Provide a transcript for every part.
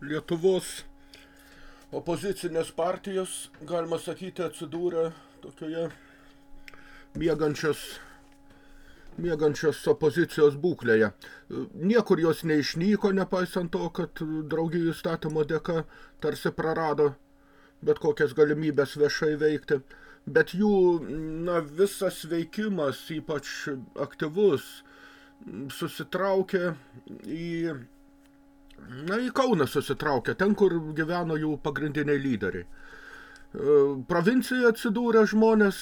Lietuvos opozicinės partijos, galima sakyti, atsidūrė tokioje miegančios, miegančios opozicijos būklėje. Niekur jos neišnyko, nepaisant to, kad draugijų įstatymo dėka tarsi prarado bet kokias galimybės viešai veikti. Bet jų na, visas veikimas, ypač aktyvus, susitraukė į, na, į Kauną susitraukė, ten, kur gyveno jų pagrindiniai lyderiai. Provincijoje atsidūrę žmonės,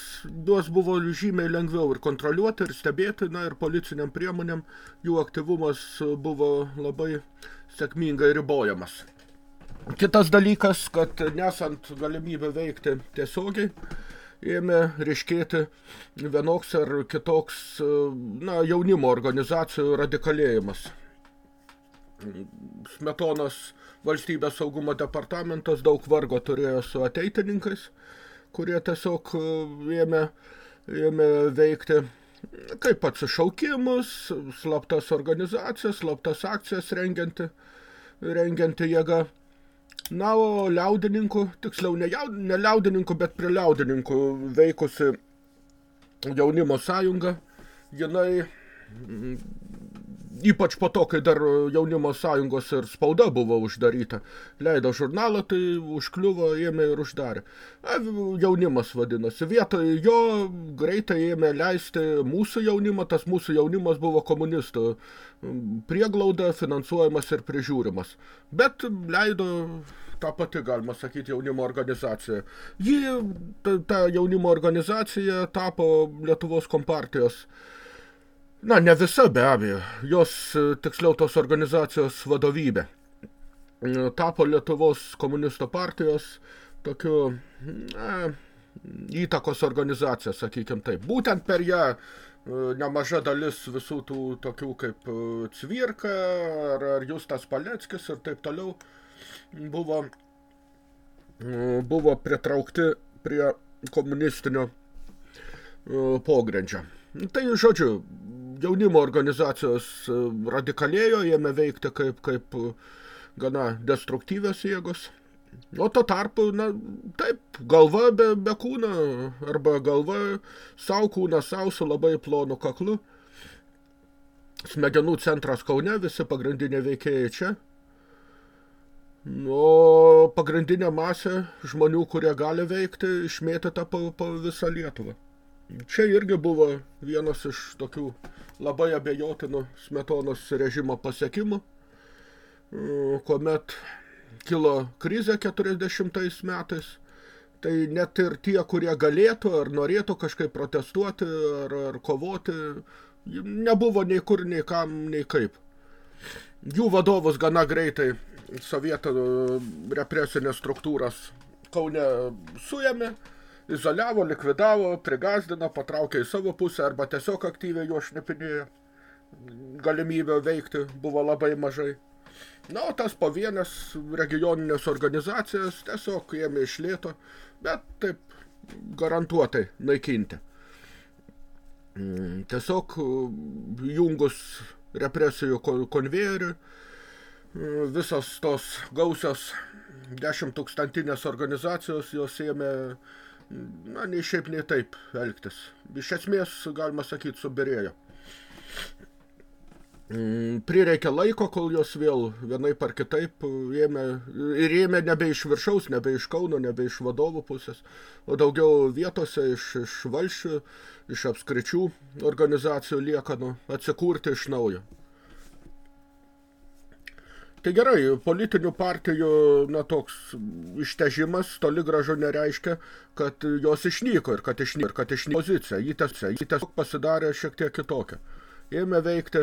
juos buvo žymiai lengviau ir kontroliuoti, ir stebėti, na, ir policiniam priemonėm jų aktyvumas buvo labai sėkmingai ribojamas. Kitas dalykas, kad nesant galimybę veikti tiesiogiai, ėmė ryškėti vienoks ar kitoks na, jaunimo organizacijų radikalėjimas. Smetonas valstybės saugumo departamentas daug vargo turėjo su ateitininkais, kurie tiesiog ėmė, ėmė veikti kaip atsišaukimus, slaptas organizacijas, slaptas akcijas rengianti, rengianti jėga. Na, o liaudininkų, tiksliau ne, ne liaudininkų, bet prie liaudininkų veikusi jaunimo sąjunga, jinai ypač po to, kai dar jaunimo sąjungos ir spauda buvo uždaryta. Leido žurnalą, tai užkliuvo, ėmė ir uždarė. A, jaunimas vadinosi. Vietoj jo greitai ėmė leisti mūsų jaunimą, tas mūsų jaunimas buvo komunistų prieglauda, finansuojamas ir prižiūrimas. Bet leido tą pati, galima sakyti, jaunimo organizacija. Ji, ta, ta jaunimo organizacija tapo Lietuvos kompartijos Na, ne visa be abejo, jos, tiksliau tos organizacijos vadovybė, tapo Lietuvos komunistų partijos tokiu na, įtakos organizacija, sakykim taip. Būtent per ją nemaža dalis visų tų tokių kaip Cvirka ar, ar Justas Paleckis ir taip toliau buvo, buvo pritraukti prie komunistinio pogrindžio. Tai, žodžiu, jaunimo organizacijos radikalėjo, jėme veikti kaip, kaip gana destruktyvios jėgos. O to tarpu, na, taip, galva be, be kūno, arba galva savo kūną savo su labai plonu kaklu. Smegenų centras Kaune, visi pagrindiniai veikėjai čia. O pagrindinė masė žmonių, kurie gali veikti, išmėtyta po, po visą Lietuvą. Čia irgi buvo vienas iš tokių labai abejotinų smetonos režimo pasiekimų, kuomet kilo krizė 40 metais, tai net ir tie, kurie galėtų ar norėtų kažkaip protestuoti ar, ar kovoti, nebuvo nei kur, nei kam, nei kaip. Jų vadovus gana greitai sovietų represinės struktūras Kaune suėmė, izoliavo, likvidavo, prigazdino, patraukė į savo pusę arba tiesiog aktyviai jo šnipinėjo. Galimybė veikti buvo labai mažai. Na, o tas pavienės regioninės organizacijas tiesiog ėmė iš lėto, bet taip garantuotai naikinti. Tiesiog jungus represijų konvejerių, visos tos gausios dešimt tūkstantinės organizacijos, jos ėmė na, nei šiaip, nei taip elgtis. Iš esmės, galima sakyti, subirėjo. Prireikė laiko, kol jos vėl vienaip ar kitaip ėmė, ir ėmė nebe iš viršaus, nebe iš Kauno, nebe iš vadovų pusės, o daugiau vietose iš, iš valšių, iš apskričių organizacijų liekanų atsikūrti iš naujo. Tai gerai, politinių partijų na, toks ištežimas toli gražu nereiškia, kad jos išnyko ir kad išnyko, ir kad išnyko pozicija. Jį tiesiog, jį tiesiog pasidarė šiek tiek kitokią. Ėmė veikti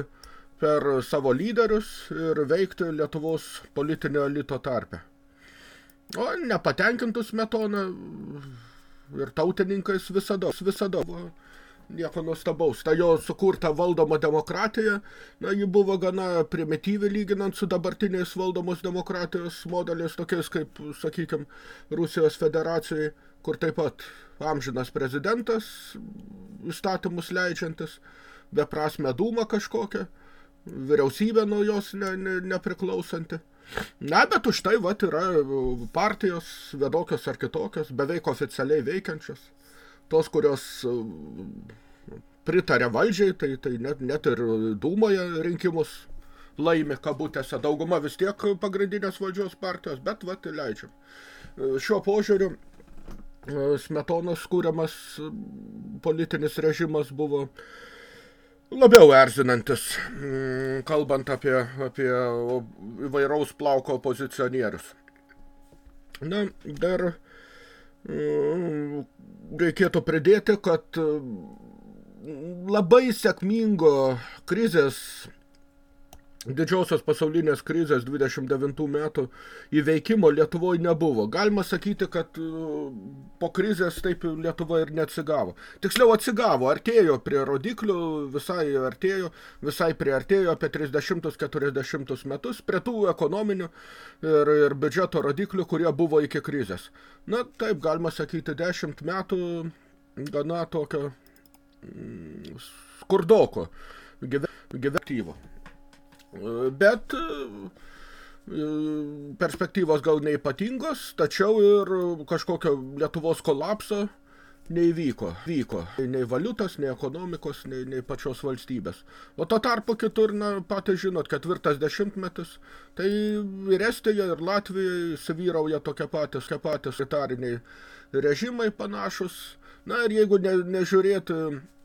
per savo lyderius ir veikti Lietuvos politinio elito tarpe. O nepatenkintus metoną ir tautininkais visada, visada buvo nieko nuostabaus. Ta jo sukurta valdoma demokratija, na, ji buvo gana primityvi lyginant su dabartiniais valdomos demokratijos modeliais, tokiais kaip, sakykime, Rusijos federacijai, kur taip pat amžinas prezidentas, įstatymus leidžiantis, beprasme dūma kažkokia, vyriausybė nuo jos ne, ne, nepriklausanti. Na, bet už tai vat, yra partijos vienokios ar kitokios, beveik oficialiai veikiančios. Tos, kurios pritarė valdžiai, tai, tai net, net ir Dūmoje rinkimus laimi kabutėse. Dauguma vis tiek pagrindinės valdžios partijos, bet vat leidžiam. Šiuo požiūriu Smetonos kūriamas politinis režimas buvo labiau erzinantis, kalbant apie, apie įvairaus plauko opozicionierius. Na, dar reikėtų pridėti, kad labai sėkmingo krizės didžiosios pasaulinės krizės 29 metų įveikimo Lietuvoje nebuvo. Galima sakyti, kad uh, po krizės taip Lietuva ir neatsigavo. Tiksliau atsigavo, artėjo prie rodiklių, visai artėjo, visai priartėjo apie 30-40 metus prie tų ekonominių ir, ir biudžeto rodiklių, kurie buvo iki krizės. Na, taip, galima sakyti, 10 metų gana tokio mm, skurdoko gyventyvo. Bet e, perspektyvos gal neipatingos, tačiau ir kažkokio Lietuvos kolapso neįvyko. Vyko. Nei valiutos, nei ekonomikos, nei, nei pačios valstybės. O to tarpu kitur, na, patys žinot, ketvirtas dešimtmetis, tai ir Estija, ir Latvija įsivyrauja tokie patys, tokie patys itariniai režimai panašus. Na ir jeigu ne, nežiūrėti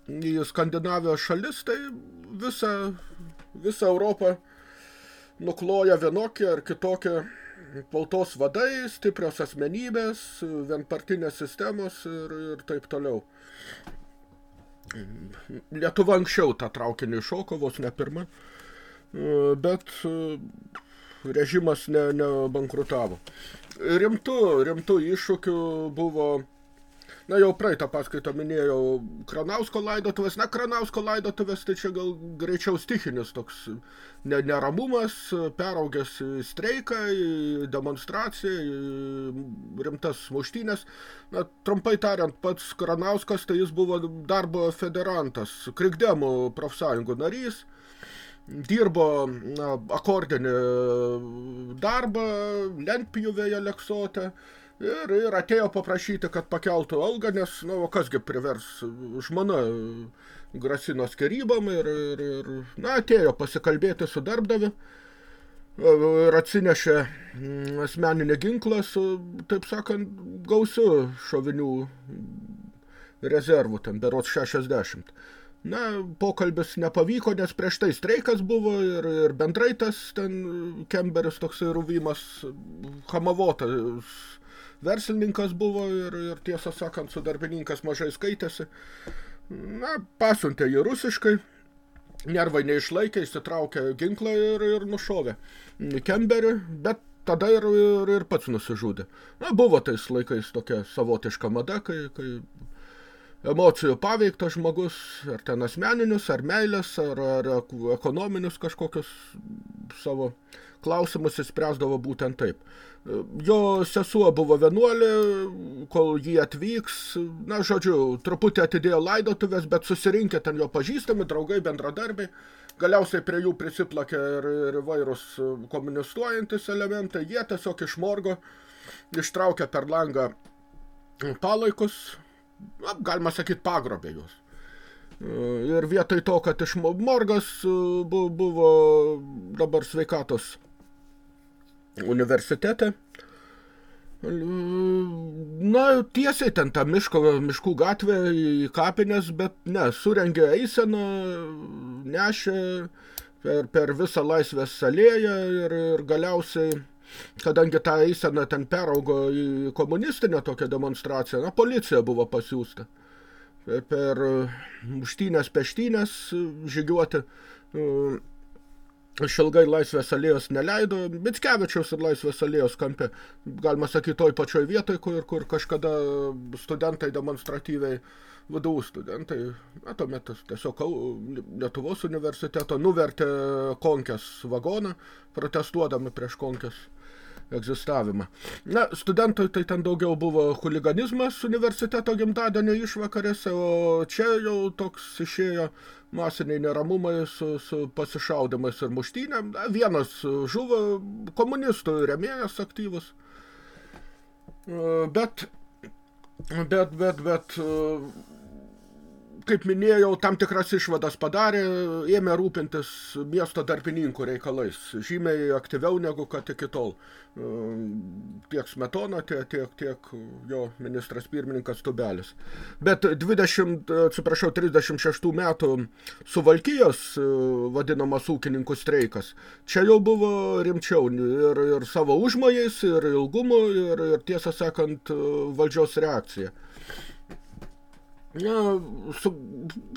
į Skandinavijos šalis, tai visa visą Europą nukloja vienokie ar kitokie tautos vadai, stiprios asmenybės, vienpartinės sistemos ir, ir taip toliau. Lietuva anksčiau tą traukinį šoko, vos ne pirma, bet režimas ne, nebankrutavo. Rimtų, rimtų iššūkių buvo Na jau praeitą paskaitą minėjau Kranausko laidotuvės. Na, Kranausko laidotuvės tai čia gal greičiau stichinis toks neramumas, peraugęs streiką, demonstraciją, rimtas muštynės. Na, trumpai tariant, pats Kranauskas, tai jis buvo darbo federantas, krikdemų profsąjungų narys, dirbo na, akordinį darbą, lentpjuvėje leksote, Ir, ir atėjo paprašyti, kad pakeltų algą, nes, nu, kasgi privers žmona grasino skerybam ir, ir, ir, na, atėjo pasikalbėti su darbdavi ir atsinešė mm, asmeninį ginklą su, taip sakant, gausiu šovinių rezervų, ten berots 60. Na, pokalbis nepavyko, nes prieš tai streikas buvo ir, ir bendrai tas ten Kemberis toksai ruvymas hamavotas verslininkas buvo ir, ir tiesą sakant, su darbininkas mažai skaitėsi. Na, pasiuntė jį rusiškai, nervai neišlaikė, įsitraukė ginklą ir, ir nušovė Kemberį, bet tada ir, ir, ir pats nusižudė. Na, buvo tais laikais tokia savotiška mada, kai, kai emocijų paveiktas žmogus, ar ten asmeninius, ar meilės, ar, ar ekonominius kažkokius savo klausimus įspręsdavo būtent taip. Jo sesuo buvo vienuolė, kol jį atvyks, na, žodžiu, truputį atidėjo laidotuvės, bet susirinkę ten jo pažįstami, draugai, bendradarbiai, galiausiai prie jų prisiplakė ir, ir vairūs komunistuojantis elementai, jie tiesiog išmorgo, ištraukė per langą palaikus, na, galima sakyti, pagrobė juos. Ir vietoj to, kad iš morgas buvo dabar sveikatos universitete. Na, tiesiai ten tą miško, miškų gatvę į kapines, bet ne, surengė eiseną, nešė per, per visą laisvės salėją ir, ir galiausiai, kadangi tą eiseną ten peraugo į komunistinę tokią demonstraciją, na, policija buvo pasiūsta. Per, per muštynės peštynės žygiuoti Išilgai Laisvės alėjos neleido, Mickevičiaus ir Laisvės alėjos kampe, galima sakyti, toj pačioj vietoj, kur, kur kažkada studentai demonstratyviai, VDU studentai, na, tuomet tiesiog Lietuvos universiteto nuvertė konkės vagoną, protestuodami prieš konkės egzistavimą. Na, studentui tai ten daugiau buvo huliganizmas universiteto gimtadienio išvakarėse, o čia jau toks išėjo masiniai neramumai su, su pasišaudimais ir muštynėm. Na, vienas žuvo komunistų remėjas aktyvus. Bet, bet, bet, bet kaip minėjau, tam tikras išvadas padarė, ėmė rūpintis miesto darbininkų reikalais, žymiai aktyviau negu kad iki tol. Tiek Smetona, tiek, tiek, tiek jo ministras pirmininkas Tubelis. Bet 20, atsiprašau, 36 metų suvalkijos vadinamas ūkininkų streikas, čia jau buvo rimčiau ir, ir savo užmojais, ir ilgumu, ir, ir tiesą sakant, valdžios reakcija. Na, su,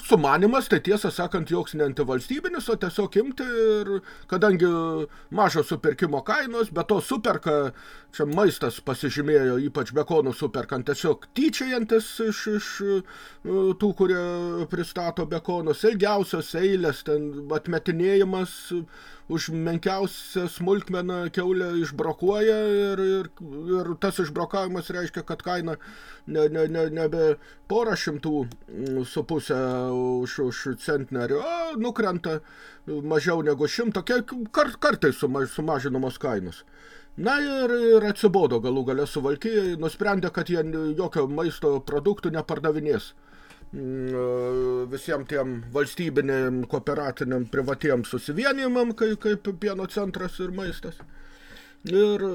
sumanimas, tai tiesą sakant, joks ne antivalstybinis, o tiesiog imti ir, kadangi mažo supirkimo kainos, bet to superka, čia maistas pasižymėjo, ypač bekonų superkant, tiesiog tyčiajantis iš, iš e, tų, kurie pristato bekonus, ilgiausios eilės, ten atmetinėjimas, už menkiausią smulkmeną keulę išbrokuoja ir, ir, ir tas išbrokavimas reiškia, kad kaina ne, ne, ne, nebe porą šimtų mm, su pusę už, už centnerį, o nukrenta mažiau negu kiek kart, kartais sumaž, sumažinamos kainos. Na ir, ir atsibodo galų galę suvalkijai, nusprendė, kad jie jokio maisto produktų nepardavinės. Mm, visiems tiem valstybiniam, kooperatiniam, privatiem susivienimam, kaip, kaip pieno centras ir maistas. Ir,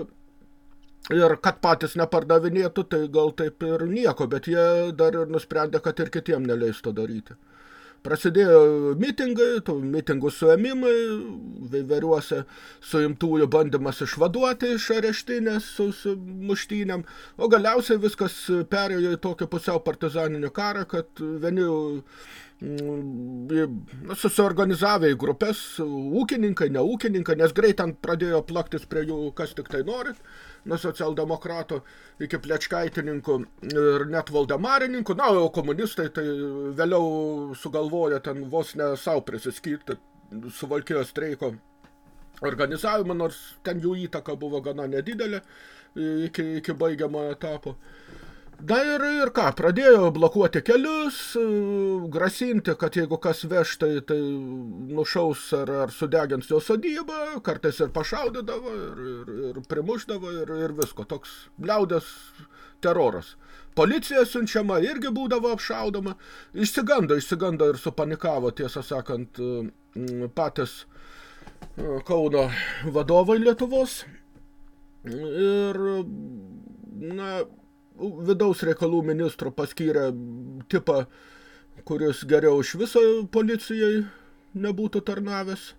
ir kad patys nepardavinėtų, tai gal taip ir nieko, bet jie dar ir nusprendė, kad ir kitiem neleistų daryti. Prasidėjo mitingai, mitingų suėmimai, veiveriuose suimtųjų bandymas išvaduoti iš areštinės su, su muštynėm, o galiausiai viskas perėjo į tokį pusiau partizaninį karą, kad vieni susiorganizavę į grupės, ūkininkai, ne ūkininkai, nes greit ten pradėjo plaktis prie jų kas tik tai norit, nuo socialdemokratų iki plečkaitininkų ir net valdemarininkų. Na, o komunistai tai vėliau sugalvoja ten vos ne savo prisiskirti suvalkijos streiko organizavimą, nors ten jų įtaka buvo gana nedidelė iki, iki baigiamo etapo. Da ir, ir ką, pradėjo blokuoti kelius, grasinti, kad jeigu kas veš, tai, tai nušaus ar, ar sudegins jo sodybą, kartais ir pašaudydavo, ir, ir, ir primušdavo, ir, ir visko. Toks liaudės teroras. Policija siunčiama, irgi būdavo apšaudoma. Išsigando, išsigando ir supanikavo, tiesą sakant, patys Kauno vadovai Lietuvos. Ir, na, vidaus reikalų ministro paskyrė tipą, kuris geriau iš viso policijai nebūtų tarnavęs.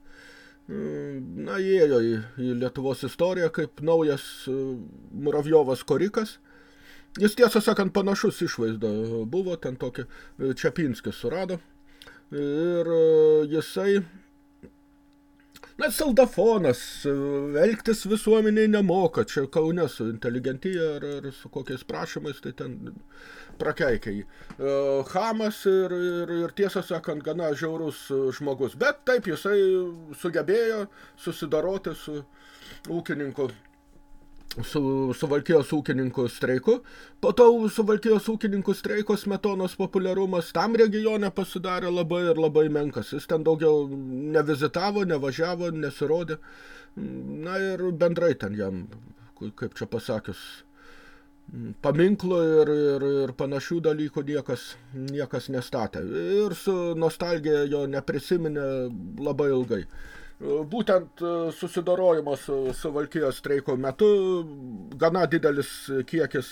Na, įėjo į, į Lietuvos istoriją kaip naujas e, Muravjovas Korikas. Jis tiesą sakant panašus išvaizda buvo, ten tokį e, Čepinskis surado. Ir e, jisai Na, saldafonas, elgtis visuomeniai nemoka, čia Kaune su inteligentija ar, ar su kokiais prašymais, tai ten prakeikiai. E, Hamas ir, ir, ir tiesą sakant, gana žiaurus žmogus, bet taip jisai sugebėjo susidaroti su ūkininku su Suvalkijos ūkininkų streiku. Po to Suvalkijos ūkininkų streiko smetonos populiarumas tam regione pasidarė labai ir labai menkas. Jis ten daugiau nevizitavo, nevažiavo, nesirodė. Na ir bendrai ten jam, kaip čia pasakius, paminklų ir, ir, ir panašių dalykų niekas, niekas nestatė. Ir su nostalgija jo neprisiminė labai ilgai. Būtent e, susidorojimas su, su Valkijos streiko metu gana didelis kiekis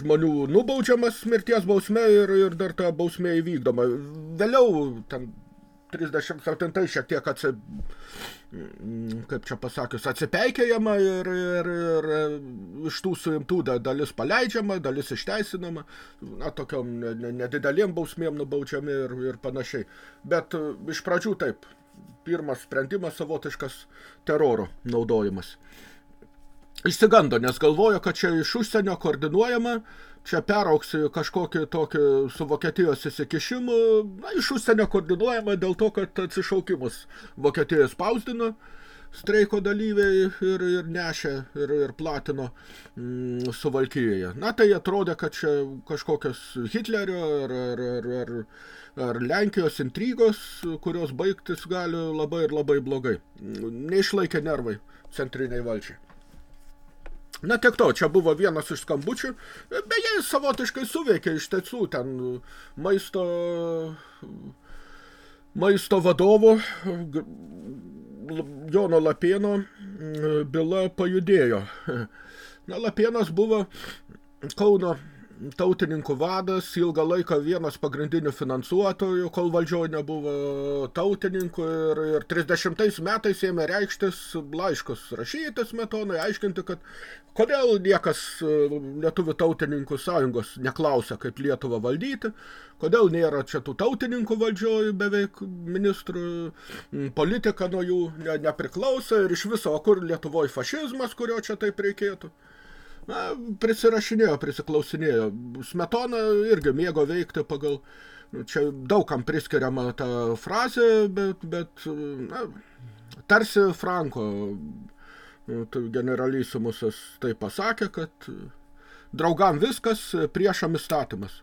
žmonių nubaudžiamas mirties bausme ir, ir dar ta bausmė įvykdoma. Vėliau ten 37 šiek tiek atsi, kaip čia pasakius, atsipeikėjama ir, ir, ir iš tų suimtų dalis paleidžiama, dalis išteisinama, na, tokiom nedideliem bausmėm nubaudžiami ir, ir panašiai. Bet e, iš pradžių taip, pirmas sprendimas savotiškas teroro naudojimas. Išsigando, nes galvojo, kad čia iš užsienio koordinuojama, čia perauks kažkokį tokį su Vokietijos įsikišimu, na, iš užsienio koordinuojama dėl to, kad atsišaukimus Vokietijos spausdino, streiko dalyviai ir, ir nešė ir, ir platino mm, Suvalkijoje. Na, tai atrodė, kad čia kažkokios Hitlerio ar, ar, ar, ar, ar Lenkijos intrigos, kurios baigtis gali labai ir labai blogai. Neišlaikė nervai centriniai valdžiai. Na, tiek to, čia buvo vienas iš skambučių, beje, savotiškai suveikė iš tiesų ten maisto, maisto vadovo Jono Lapėno byla pajudėjo. Na, Lapėnas buvo Kauno tautininkų vadas, ilgą laiką vienas pagrindinių finansuotojų, kol valdžioje nebuvo tautininkų ir, ir 30 metais ėmė reikštis laiškus rašyti smetonai, aiškinti, kad kodėl niekas e, lietuvių tautininkų sąjungos neklausia, kaip Lietuvą valdyti, kodėl nėra čia tų tautininkų valdžioj beveik ministrų, politika nuo jų ne, nepriklauso ir iš viso, kur Lietuvoje fašizmas, kurio čia taip reikėtų na, prisirašinėjo, prisiklausinėjo. Smetona irgi mėgo veikti pagal, nu, čia daugam priskiriama ta frazė, bet, bet na, tarsi Franko generalisimusas tai pasakė, kad draugam viskas, priešam įstatymas.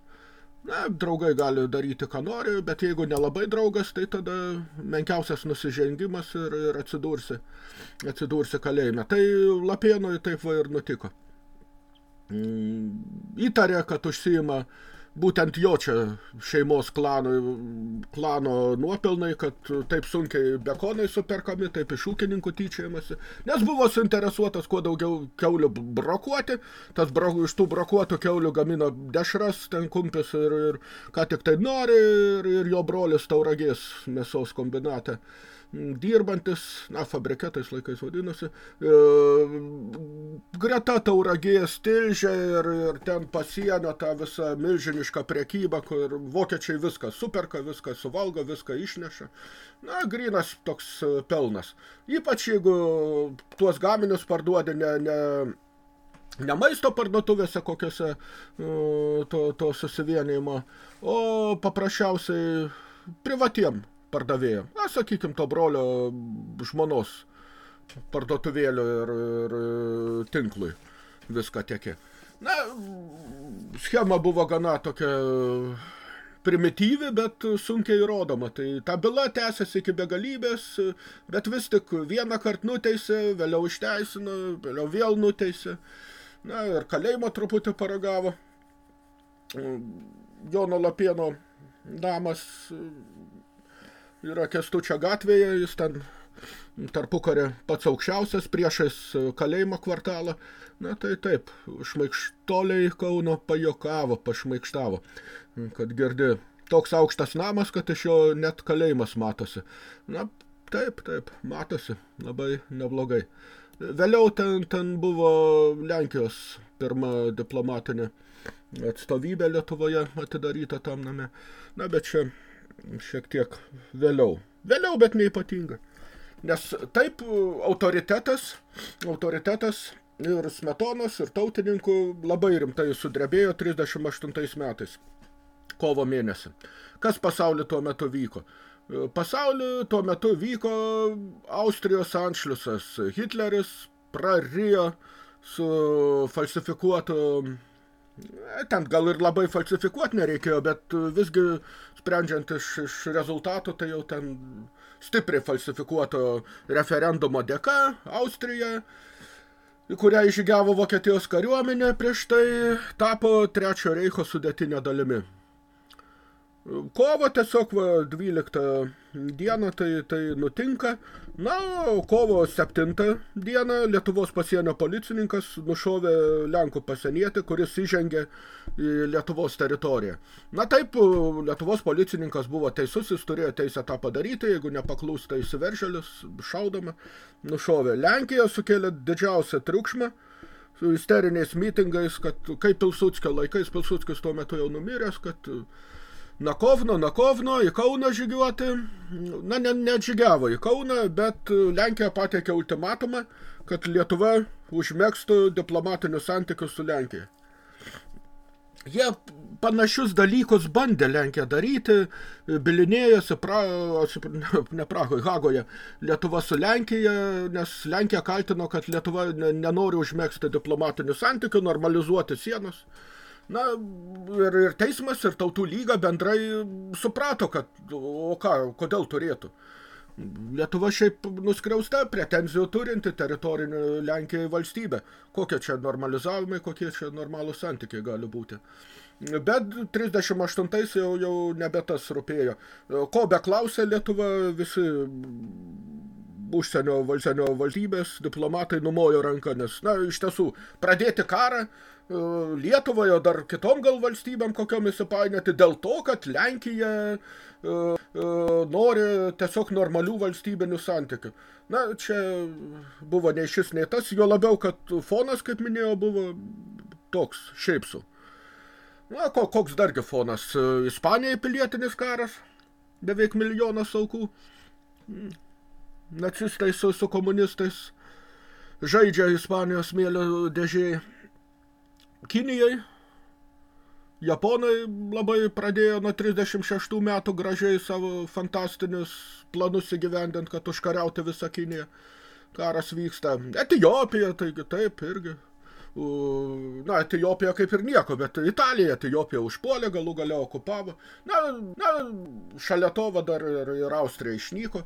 Na, draugai gali daryti, ką nori, bet jeigu nelabai draugas, tai tada menkiausias nusižengimas ir, ir atsidursi, atsidursi kalėjime. Tai Lapėnui taip va ir nutiko. Įtarė, kad užsiima būtent jo čia šeimos klano, klano nuopelnai, kad taip sunkiai bekonai superkami, taip iš ūkininkų tyčiajamasi, nes buvo suinteresuotas kuo daugiau keulių brokuoti, tas bro, iš tų brokuotų keulių gamino dešras, ten kumpis ir, ir ką tik tai nori, ir, ir jo brolis tauragės mėsos kombinate dirbantis, na, fabriketais laikais vadinosi, e, greta tauragės tilžė ir, ir ten pasienio tą visą milžinišką prekybą, kur vokiečiai viską superka, viską suvalgo, viską išneša. Na, grinas toks e, pelnas. Ypač jeigu tuos gaminius parduodi ne, ne, ne maisto parduotuvėse kokiose e, to, to susivienimo, o paprasčiausiai privatiem pardavėjam. Na, sakykim, to brolio žmonos parduotuvėlių ir, ir tinklui viską tiekė. Na, schema buvo gana tokia primityvi, bet sunkiai įrodoma. Tai ta byla tęsiasi iki begalybės, bet vis tik vieną kartą nuteisė, vėliau išteisino, vėliau vėl nuteisė. Na, ir kalėjimo truputį paragavo. Jono Lapieno namas yra Kestučio gatvėje, jis ten tarpukarė pats aukščiausias priešais kalėjimo kvartalą. Na tai taip, šmaikštoliai Kauno pajokavo, pašmaikštavo, kad girdi toks aukštas namas, kad iš jo net kalėjimas matosi. Na taip, taip, matosi, labai neblogai. Vėliau ten, ten buvo Lenkijos pirma diplomatinė atstovybė Lietuvoje atidaryta tam name. Na, bet čia šiek tiek vėliau. Vėliau, bet neipatinga. Nes taip autoritetas, autoritetas ir smetonos, ir tautininkų labai rimtai sudrebėjo 38 metais, kovo mėnesį. Kas pasaulį tuo metu vyko? Pasaulį tuo metu vyko Austrijos anšliusas. Hitleris prarijo su falsifikuotu ten gal ir labai falsifikuoti nereikėjo, bet visgi sprendžiant iš, iš rezultatų, tai jau ten stipriai falsifikuoto referendumo dėka Austrija, į kurią išžygiavo Vokietijos kariuomenė, prieš tai tapo Trečio reicho sudėtinė dalimi. Kovo tiesiog va, 12 dieną tai, tai nutinka. Na, kovo 7 dieną Lietuvos pasienio policininkas nušovė Lenkų pasienietį, kuris įžengė į Lietuvos teritoriją. Na taip, Lietuvos policininkas buvo teisus, jis turėjo teisę tą padaryti, jeigu nepaklūsta įsiveržėlis, šaudama, nušovė. Lenkija sukėlė didžiausią triukšmą su isteriniais mitingais, kad kaip Pilsudskio laikais, Pilsudskis tuo metu jau numiręs, kad Nakovno, Nakovno į Kauną žygiuoti, na, ne, neatžygiavo į Kauną, bet Lenkija pateikė ultimatumą, kad Lietuva užmėgstų diplomatinius santykius su Lenkija. jie panašius dalykus bandė Lenkija daryti, bilinėjosi, pra, ne Prahoje, Hagoje, Lietuva su Lenkija, nes Lenkija kaltino, kad Lietuva nenori užmėgsti diplomatinių santykių, normalizuoti sienos. Na, ir, ir teismas, ir tautų lyga bendrai suprato, kad, o ką, kodėl turėtų. Lietuva šiaip nuskriausta, pretenzijų turinti teritorinį Lenkijai valstybę. Kokie čia normalizavimai, kokie čia normalūs santykiai gali būti. Bet 38-ais jau, jau nebe tas rūpėjo. Ko beklausė Lietuva, visi užsienio, užsienio valstybės diplomatai numojo ranką, nes, na, iš tiesų, pradėti karą Lietuvoje, dar kitom gal valstybėm kokiom įsipainioti, dėl to, kad Lenkija uh, nori tiesiog normalių valstybinių santykių. Na, čia buvo nei šis, nei tas, jo labiau, kad fonas, kaip minėjau, buvo toks, šiaip su. Na, koks dargi fonas? Ispanijai pilietinis karas, beveik milijonas aukų. Nacistai su, su komunistais žaidžia Ispanijos smėlio dėžėjai. Kinijai, Japonai labai pradėjo nuo 36 metų gražiai savo fantastinius planus įgyvendint, kad užkariauti visą Kiniją. Karas vyksta. Etijopija, taigi taip, irgi na, Etijopija kaip ir nieko, bet Italija Etijopija užpuolė, galų gale okupavo. Na, na šalia to dar ir, ir Austrija išnyko.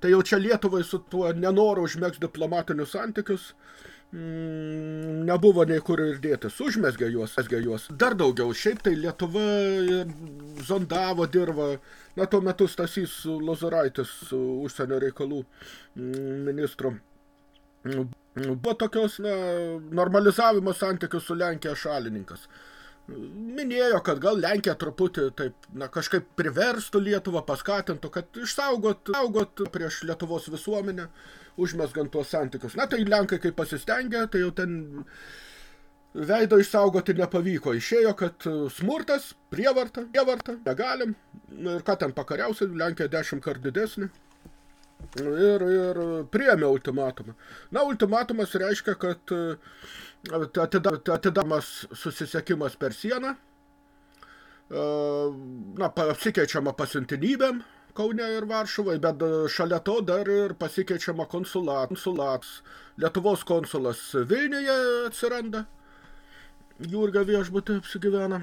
Tai jau čia Lietuvai su tuo nenoru užmėgs diplomatinius santykius mm, nebuvo nei kur ir dėtis. Užmesgė juos, juos. Dar daugiau. Šiaip tai Lietuva zondavo dirvą. Na, tuo metu Stasys Lozoraitis, užsienio reikalų mm, ministru buvo tokios na, normalizavimo santykių su Lenkija šalininkas. Minėjo, kad gal Lenkija truputį taip, na, kažkaip priverstų Lietuvą, paskatintų, kad išsaugot saugot prieš Lietuvos visuomenę, užmesgant tuos santykius. Na, tai Lenkai kaip pasistengė, tai jau ten veido išsaugoti nepavyko. Išėjo, kad smurtas, prievarta, prievarta, negalim. Ir ką ten pakariausi, Lenkija dešimt kart didesnė ir, ir priėmė ultimatumą. Na, ultimatumas reiškia, kad e, atidamas susisiekimas per sieną, e, na, apsikeičiama pasiuntinybėm Kaune ir Varšuvai, bet šalia to dar ir pasikeičiama konsulat, konsulats. Lietuvos konsulas Vilniuje atsiranda, Jurgio viešbutį apsigyvena.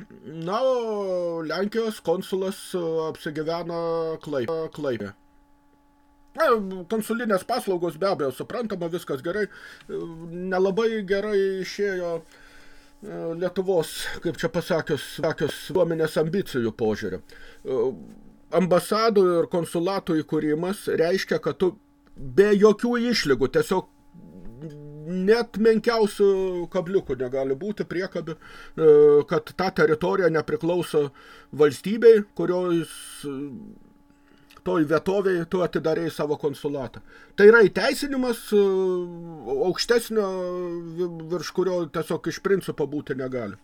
Na, o Lenkijos konsulas apsigyvena Klaipė. Na, konsulinės paslaugos be abejo suprantama, viskas gerai. Nelabai gerai išėjo e, Lietuvos, kaip čia pasakius, sakius, duomenės ambicijų požiūrį. E, ambasadų ir konsulatų įkūrimas reiškia, kad tu be jokių išlygų, tiesiog net menkiausių kabliukų negali būti priekabių, e, kad ta teritorija nepriklauso valstybei, kurios toj vietovėj tu atidarėjai savo konsulatą. Tai yra įteisinimas e, aukštesnio, virš kurio tiesiog iš principo būti negali.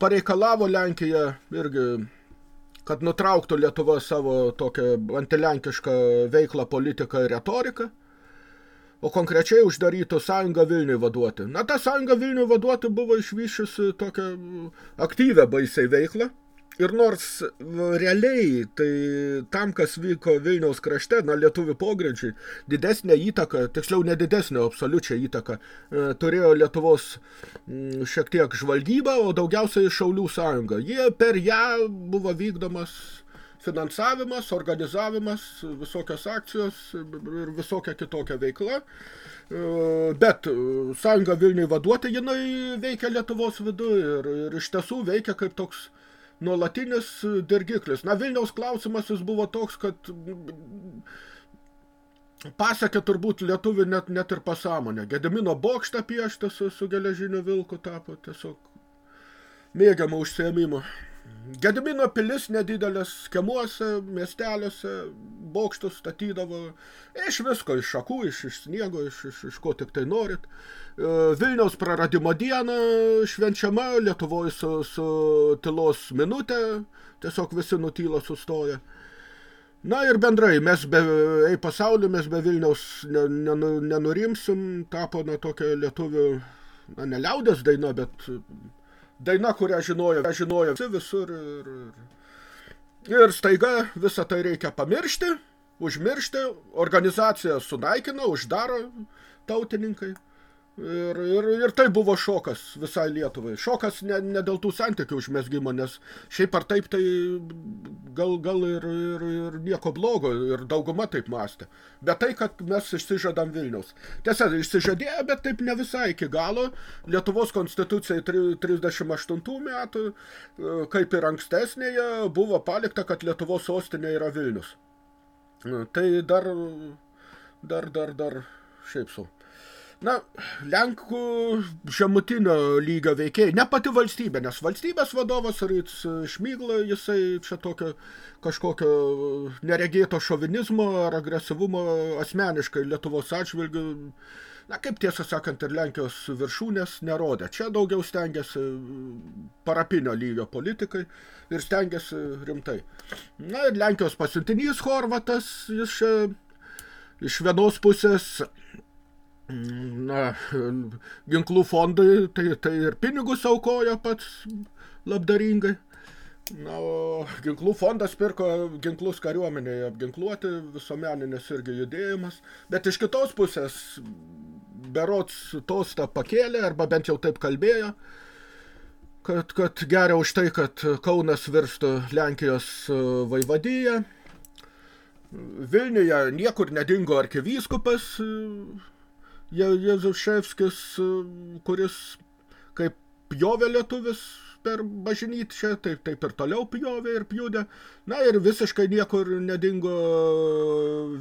Pareikalavo Lenkija irgi, kad nutrauktų Lietuva savo tokią antilenkišką veiklą, politiką ir retoriką, o konkrečiai uždarytų sąjungą Vilniui vaduoti. Na, ta sąjunga Vilniui vaduoti buvo išvyšiusi tokią aktyvę baisiai veiklą, Ir nors realiai, tai tam, kas vyko Vilniaus krašte, na, lietuvių pogrindžiai, didesnė įtaka, tiksliau nedidesnė, absoliučią įtaką, e, turėjo Lietuvos m, šiek tiek žvalgyba, o daugiausiai Šaulių sąjunga. Jie per ją buvo vykdomas finansavimas, organizavimas, visokios akcijos ir visokia kitokia veikla. E, bet sąjunga Vilniui vaduoti, jinai veikia Lietuvos vidu ir, ir iš tiesų veikia kaip toks nuolatinis dirgiklis. Na, Vilniaus klausimas jis buvo toks, kad pasakė turbūt lietuvių net, net ir pasąmonę. Gedimino bokštą piešti su, su geležiniu vilku tapo tiesiog mėgiamą užsiėmimą. Gedimino pilis nedidelės kemuose, miesteliuose, bokštus statydavo iš visko, iš šakų, iš, iš sniego, iš, iš, iš ko tik tai norit. E, Vilniaus praradimo diena švenčiama, Lietuvoje su, su tylos minutė, tiesiog visi nutyla sustoja. Na ir bendrai, mes be, ei pasaulį, mes be Vilniaus nenurimsim, tapo na tokia lietuvių, na ne liaudės daina, bet daina, kurią žinojo, žinojo visi visur ir, ir, ir staiga visą tai reikia pamiršti, užmiršti, organizaciją sunaikina, uždaro tautininkai. Ir, ir, ir tai buvo šokas visai Lietuvai. Šokas ne, ne dėl tų santykių užmesgymo, nes šiaip ar taip tai gal, gal ir, ir, ir nieko blogo, ir dauguma taip mąstė. Bet tai, kad mes išsižadam Vilniaus. Tiesa, išsižadėjo, bet taip ne visai iki galo. Lietuvos konstitucijai 38 metų, kaip ir ankstesnėje, buvo palikta, kad Lietuvos sostinė yra Vilnius. Tai dar, dar, dar, dar, šiaip sau. Na, Lenkų žemutinio lygio veikėjai, ne pati valstybė, nes valstybės vadovas Ryts Šmygla, jisai čia tokio kažkokio neregėto šovinizmo ar agresyvumo asmeniškai Lietuvos atžvilgių, na, kaip tiesą sakant, ir Lenkijos viršūnės nerodė. Čia daugiau stengiasi parapinio lygio politikai ir stengiasi rimtai. Na, ir Lenkijos pasiuntinys Horvatas, jis čia iš vienos pusės na, ginklų fondai, tai, tai ir pinigus aukoja pats labdaringai. Na, o ginklų fondas pirko ginklus kariuomenėje apginkluoti, visuomeninis irgi judėjimas. Bet iš kitos pusės, berots tostą pakėlė, arba bent jau taip kalbėjo, kad, kad geria už tai, kad Kaunas virstų Lenkijos vaivadyje. Vilniuje niekur nedingo arkivyskupas, Jezuševskis, kuris kaip pjovė lietuvis per bažnyčią, taip, taip ir toliau pjovė ir pjūdė. Na ir visiškai niekur nedingo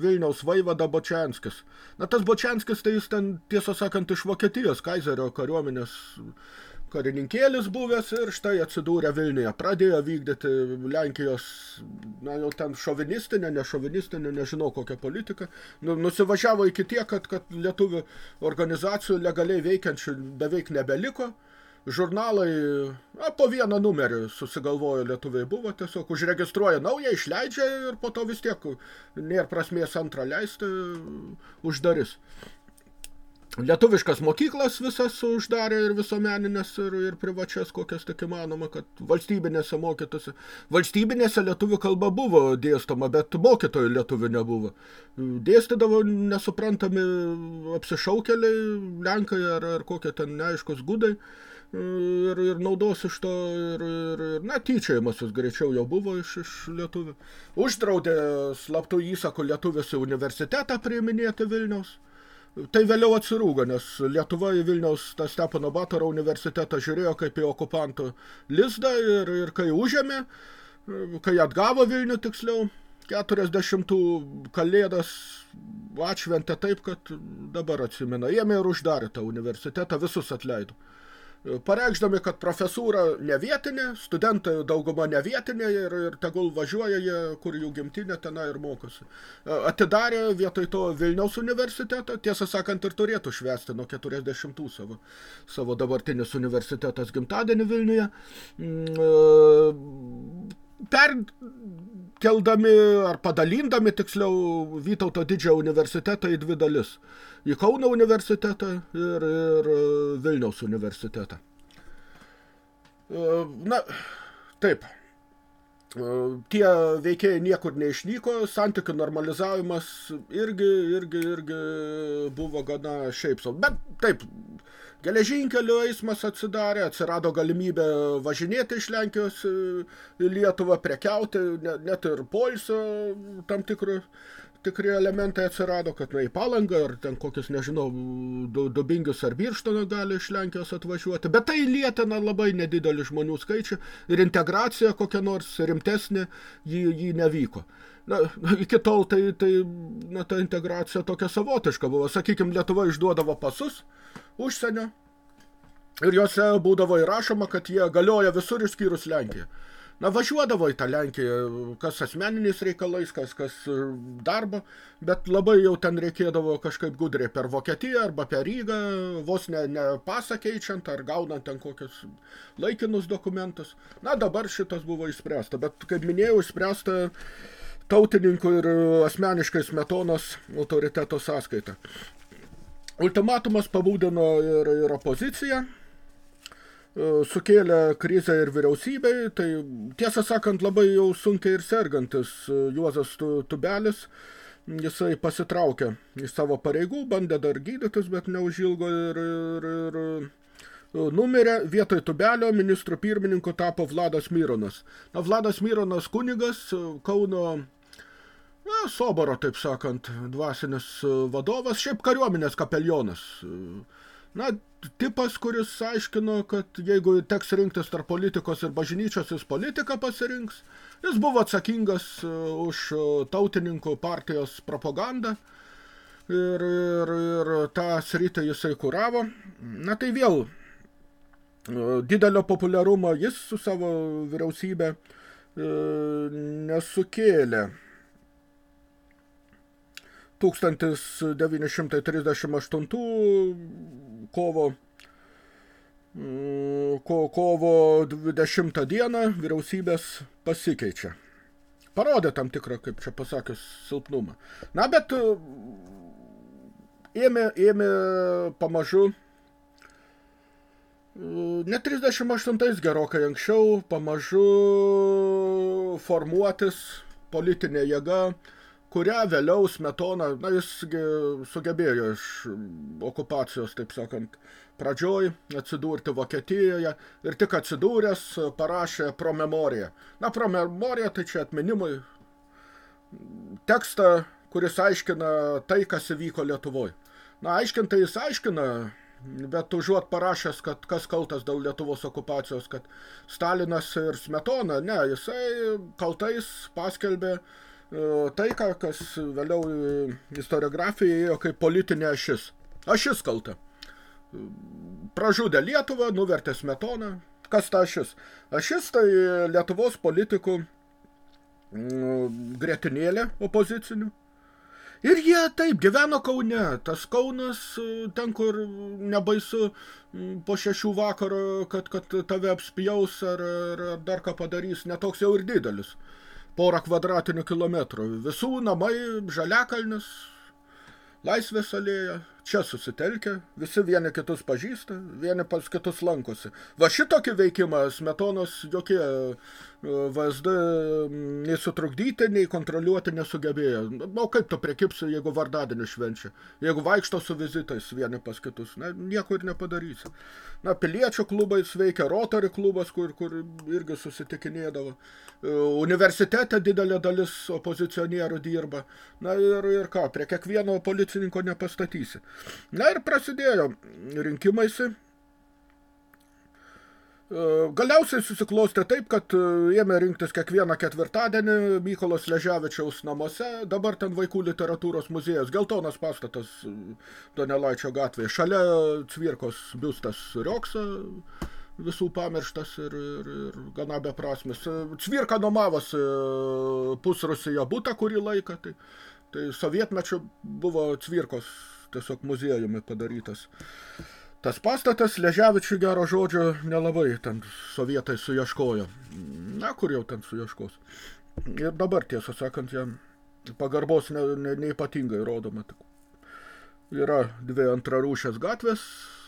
Vilniaus vaivada Bočianskis. Na tas Bočianskis, tai jis ten, tiesą sakant, iš Vokietijos kaizerio kariuomenės karininkėlis buvęs ir štai atsidūrė Vilniuje. Pradėjo vykdyti Lenkijos, na jau ten šovinistinė, ne šovinistinė, nežinau kokią politiką. Nu, nusivažiavo iki tiek, kad, kad lietuvių organizacijų legaliai veikiančių beveik nebeliko. Žurnalai, na, po vieną numerį susigalvojo lietuviai buvo, tiesiog užregistruoja naują, išleidžia ir po to vis tiek nėra prasmės antrą leisti, uždaris. Lietuviškas mokyklas visas uždarė ir visuomeninės ir, ir privačias, kokias tik įmanoma, kad valstybinėse mokytųsi. Valstybinėse lietuvių kalba buvo dėstoma, bet mokytojų lietuvių nebuvo. Dėstydavo nesuprantami apsišaukeliai, lenkai ar, ar kokie ten neaiškus gudai ir, ir naudos iš to ir, ir, ir na, tyčiojimasis greičiau jau buvo iš, iš lietuvių. Uždraudė slaptų įsakų lietuvius į universitetą priiminėti Vilniaus. Tai vėliau atsirūgo, nes Lietuva į Vilniaus tą Stepono Batoro universitetą žiūrėjo kaip į okupantų lizdą ir, ir kai užėmė, kai atgavo Vilnių tiksliau, 40 kalėdas atšventė taip, kad dabar atsimena. Jėmė ir uždarė tą universitetą, visus atleido pareikšdami, kad profesūra ne vietinė, studentai dauguma ne vietinė ir, ir tegul važiuoja jie, kur jų gimtinė, tenai ir mokosi. Atidarė vietoj to Vilniaus universitetą, tiesą sakant, ir turėtų švesti nuo 40 savo, savo dabartinis universitetas gimtadienį Vilniuje. Mm, perkeldami ar padalindami tiksliau Vytauto didžiojo universitetą į dvi dalis. Į Kauno universitetą ir, ir Vilniaus universitetą. Na, taip. Tie veikėjai niekur neišnyko, santykių normalizavimas irgi, irgi, irgi buvo gana šiaip sau. Bet taip, Geležinkelio eismas atsidarė, atsirado galimybė važinėti iš Lenkijos į Lietuvą, prekiauti, net ir poilsio tam tikrų tikri elementai atsirado, kad na, į palangą ar ten kokius, nežinau, dubingius ar birštoną gali iš Lenkijos atvažiuoti, bet tai lietena labai nedidelį žmonių skaičių ir integracija kokia nors rimtesnė jį, jį nevyko. Na, iki tol tai, tai na, ta integracija tokia savotiška buvo. Sakykime, Lietuva išduodavo pasus, užsienio. Ir juose būdavo įrašoma, kad jie galioja visur išskyrus Lenkiją. Na, važiuodavo į tą Lenkiją, kas asmeniniais reikalais, kas, kas darbo, bet labai jau ten reikėdavo kažkaip gudriai per Vokietiją arba per Rygą, vos ne, ne pasą keičiant ar gaunant ten kokius laikinus dokumentus. Na, dabar šitas buvo išspręsta, bet, kaip minėjau, išspręsta tautininkų ir asmeniškai smetonos autoriteto sąskaita. Ultimatumas pabūdino ir, ir opoziciją. Sukėlė krizę ir vyriausybei, tai tiesą sakant labai jau sunkiai ir sergantis Juozas Tubelis, jisai pasitraukė iš savo pareigų, bandė dar gydytis, bet neužilgo ir, ir, ir numirė. Vietoj Tubelio ministrų pirmininku tapo Vladas Myronas. Na, Vladas Myronas kunigas, Kauno na, Soboro, taip sakant, dvasinis vadovas, šiaip kariuomenės kapelionas. Na, tipas, kuris aiškino, kad jeigu teks rinktis tarp politikos ir bažnyčios, jis politiką pasirinks. Jis buvo atsakingas e, už tautininkų partijos propagandą ir, ir, ir tą sritį jisai kuravo. Na tai vėl e, didelio populiarumo jis su savo vyriausybė e, nesukėlė. 1938 kovo, mm, ko, kovo 20 dieną vyriausybės pasikeičia. Parodė tam tikrą, kaip čia pasakius, silpnumą. Na, bet e, ėmė, ėmė pamažu, e, ne 38 gerokai anksčiau, pamažu formuotis politinė jėga, kurią vėliau Smetona, na jis sugebėjo iš okupacijos, taip sakant, pradžioj atsidurti Vokietijoje ir tik atsidūręs parašė promemoriją. Na, promemorija tai čia atminimui tekstą, kuris aiškina tai, kas įvyko Lietuvoje. Na, aiškintai jis aiškina, bet užuot parašęs, kad kas kaltas dėl Lietuvos okupacijos, kad Stalinas ir Smetona, ne, jisai kaltais paskelbė E, tai, ką, kas vėliau istoriografija ėjo kaip politinė ašis. Ašis kalta. Pražudė Lietuvą, nuvertė Smetoną. Kas ta ašis? Ašis tai Lietuvos politikų gretinėlė opozicinių. Ir jie taip gyveno Kaune, tas Kaunas, ten, kur nebaisu po šešių vakaro, kad, kad tave apspjaus ar, ar dar ką padarys, netoks jau ir didelis porą kvadratinių kilometrų. Visų namai, žaliakalnis, laisvės alėja, čia susitelkia, visi vieni kitus pažįsta, vieni pas kitus lankosi. Va šitokį veikimą Smetonos jokie e, VSD nei sutrukdyti, nei kontroliuoti nesugebėjo. O kaip tu prekipsi, jeigu vardadienį švenčia? Jeigu vaikšto su vizitais vieni pas kitus, na, nieko ir nepadarysi. Na, piliečių klubais veikia Rotary klubas, kur, kur irgi susitikinėdavo. E, universitete didelė dalis opozicionierių dirba. Na ir, ir ką, prie kiekvieno policininko nepastatysi. Na ir prasidėjo rinkimaisi. E, galiausiai susiklostė taip, kad e, ėmė rinktis kiekvieną ketvirtadienį Mykolos Leževičiaus namuose, dabar ten vaikų literatūros muziejus, geltonas pastatas e, Donelaičio gatvėje, šalia Cvirkos biustas Rioksa, visų pamirštas ir, ir, ir gana beprasmis. Cvirka nuomavosi pusrusiją butą kurį laiką, tai, tai sovietmečiu buvo Cvirkos tiesiog muziejumi padarytas. Tas pastatas Leževičių gero žodžio nelabai ten sovietai suieškojo. Na, kur jau ten suieškos. Ir dabar, tiesą sakant, jam pagarbos ne, ne, neipatingai rodoma. Yra dvi antrarūšės gatvės,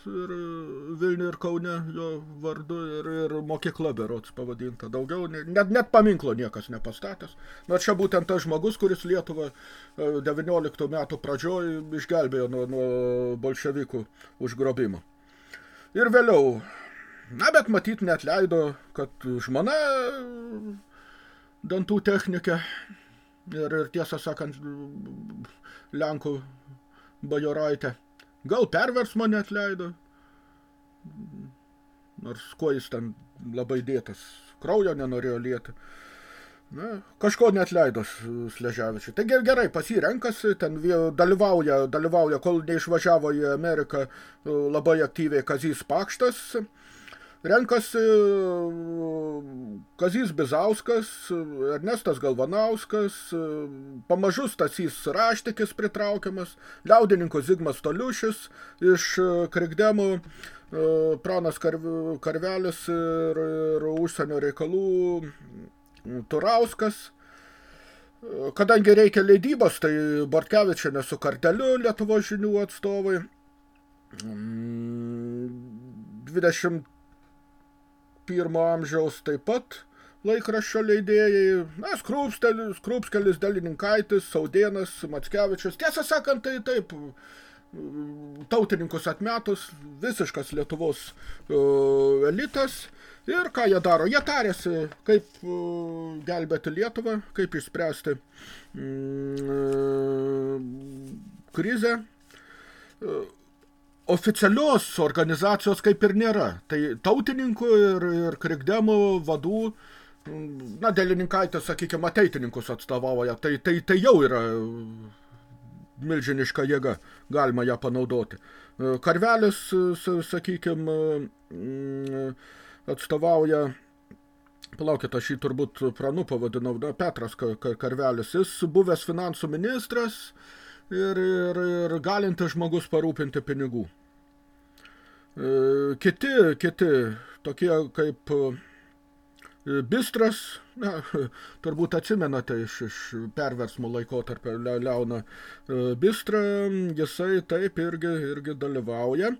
ir Vilnių ir Kaune jo vardu ir, ir mokykla berots pavadinta. Daugiau, net, net paminklo niekas nepastatęs. Na čia būtent tas žmogus, kuris Lietuvą 19 e, metų pradžioj išgelbėjo nuo, nuo bolševikų užgrobimo. Ir vėliau, na bet matyt net leido, kad žmona dantų technikė ir, ir tiesą sakant Lenkų bajoraitė Gal perversmo net leido. Nors kuo jis ten labai dėtas. Kraujo nenorėjo lieti. Na, kažko net leido Sleževičiui. Taigi gerai, pas jį renkasi, ten dalyvauja, dalyvauja, kol neišvažiavo į Ameriką labai aktyviai Kazys Pakštas, renkasi Kazys Bizauskas, Ernestas Galvanauskas, pamažu Stasys Raštikis pritraukiamas, liaudininkų Zigmas Toliušis iš Krikdemų, Pranas Karvelis ir, ir užsienio reikalų Turauskas. Kadangi reikia leidybos, tai Bortkevičienė su karteliu Lietuvos žinių atstovai. 20 pirmo amžiaus taip pat laikraščio leidėjai, na, Skrupskelis, Skrupskelis Dalininkaitis, Saudienas, Mackevičius. Tiesą sakant, tai taip, tautininkus atmetus, visiškas Lietuvos uh, elitas. Ir ką jie daro? Jie tarėsi, kaip uh, gelbėti Lietuvą, kaip išspręsti uh, krizę. Uh, oficialios organizacijos kaip ir nėra. Tai tautininkų ir, ir krikdemų vadų na, dėlininkaitis, sakykime, ateitininkus atstovauja, tai, tai, tai jau yra milžiniška jėga, galima ją panaudoti. Karvelis, sakykime, atstovauja, palaukit, aš jį turbūt pranu pavadinau, na, Petras Karvelis, jis buvęs finansų ministras ir, ir, ir galintis žmogus parūpinti pinigų. Kiti, kiti, tokie kaip Bistras, na, turbūt atsimenate iš, iš perversmo laikotarpio Le, Leoną Bistrą, jisai taip irgi, irgi dalyvauja.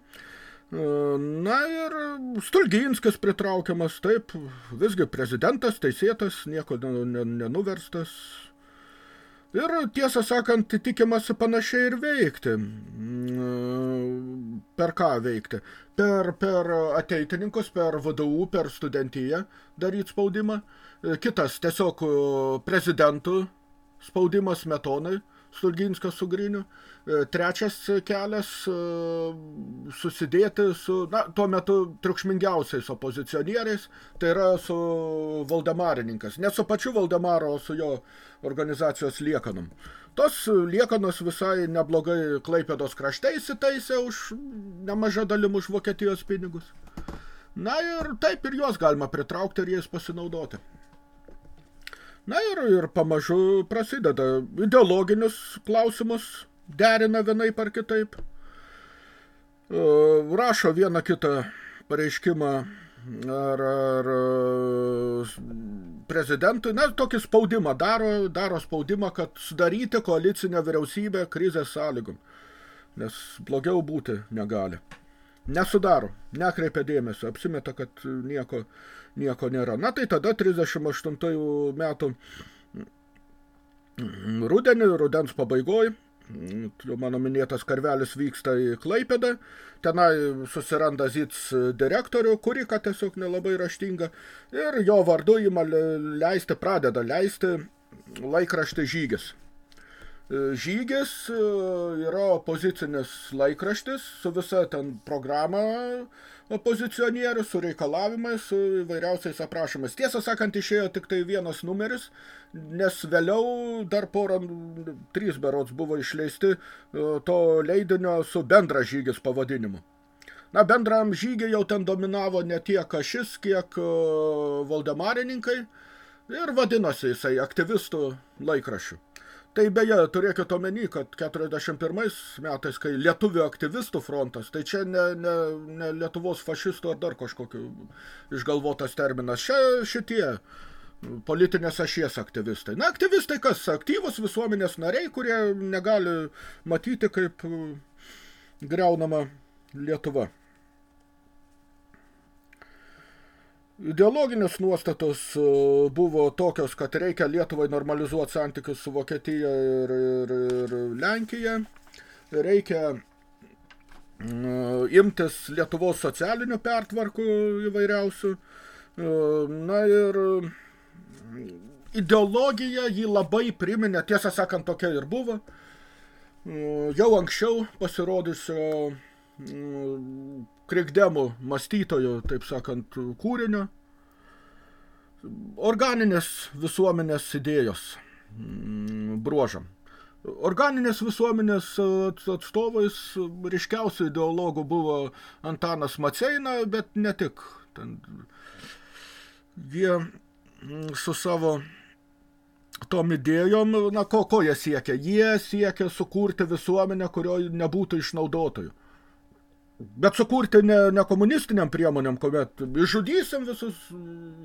Na ir Stulginskis pritraukiamas, taip, visgi prezidentas, teisėtas, nieko nenuverstas, Ir tiesą sakant, tikimasi panašiai ir veikti. Per ką veikti? Per, per ateitininkus, per VDU, per studentiją daryti spaudimą. Kitas tiesiog prezidentų spaudimas metonai, Stulginskio su Griniu. Trečias kelias susidėti su, na, tuo metu triukšmingiausiais opozicionieriais, tai yra su Valdemarininkas. Ne su pačiu Valdemaro, o su jo organizacijos liekanom. Tos liekanos visai neblogai Klaipėdos krašte įsitaisė už nemažą dalim už Vokietijos pinigus. Na ir taip ir juos galima pritraukti ir jais pasinaudoti. Na ir, ir pamažu prasideda ideologinius klausimus, derina vienai par kitaip. Rašo vieną kitą pareiškimą ar, ar prezidentui, na, tokį spaudimą daro, daro spaudimą, kad sudaryti koalicinę vyriausybę krizės sąlygom, nes blogiau būti negali. Nesudaro, nekreipia dėmesio, apsimeta, kad nieko, nieko nėra. Na tai tada 38 metų rudenį, rudens pabaigoj, mano minėtas karvelis vyksta į Klaipėdą, tenai susiranda ZITS direktorių, kuri, kad tiesiog nelabai raštinga, ir jo vardu ima leisti, pradeda leisti laikraštį žygis. Žygis e, yra opozicinis laikraštis su visa ten programa opozicionierių, su reikalavimais, su įvairiausiais aprašymais. Tiesą sakant, išėjo tik tai vienas numeris, nes vėliau dar porą, trys berods buvo išleisti e, to leidinio su bendra žygis pavadinimu. Na, bendram žygį jau ten dominavo ne tiek ašis, kiek e, valdemarininkai ir vadinosi jisai aktyvistų laikrašių. Tai beje, turėkit omeny, kad 41 metais, kai lietuvių aktyvistų frontas, tai čia ne, ne, ne Lietuvos fašistų ar dar kažkokiu išgalvotas terminas. Čia šitie politinės ašies aktyvistai. Na, aktyvistai kas? Aktyvus visuomenės nariai, kurie negali matyti, kaip greunama Lietuva. Ideologinės nuostatos e, buvo tokios, kad reikia Lietuvai normalizuoti santykius su Vokietija ir, ir, ir Lenkija. Reikia uh, imtis Lietuvos socialinių pertvarkų įvairiausių. Uh, na ir ideologija jį labai priminė, tiesą sakant, tokia ir buvo. Jau anksčiau pasirodysio krikdemų mąstytojų, taip sakant, kūrinio, organinės visuomenės idėjos mm, bruožam. Organinės visuomenės atstovais ryškiausių ideologų buvo Antanas Maceina, bet ne tik. Ten, jie mm, su savo tom idėjom, na, ko, ko jie siekia? Jie siekia sukurti visuomenę, kurio nebūtų išnaudotojų. Bet sukurti ne, ne komunistiniam priemonėm, kuomet išžudysim visus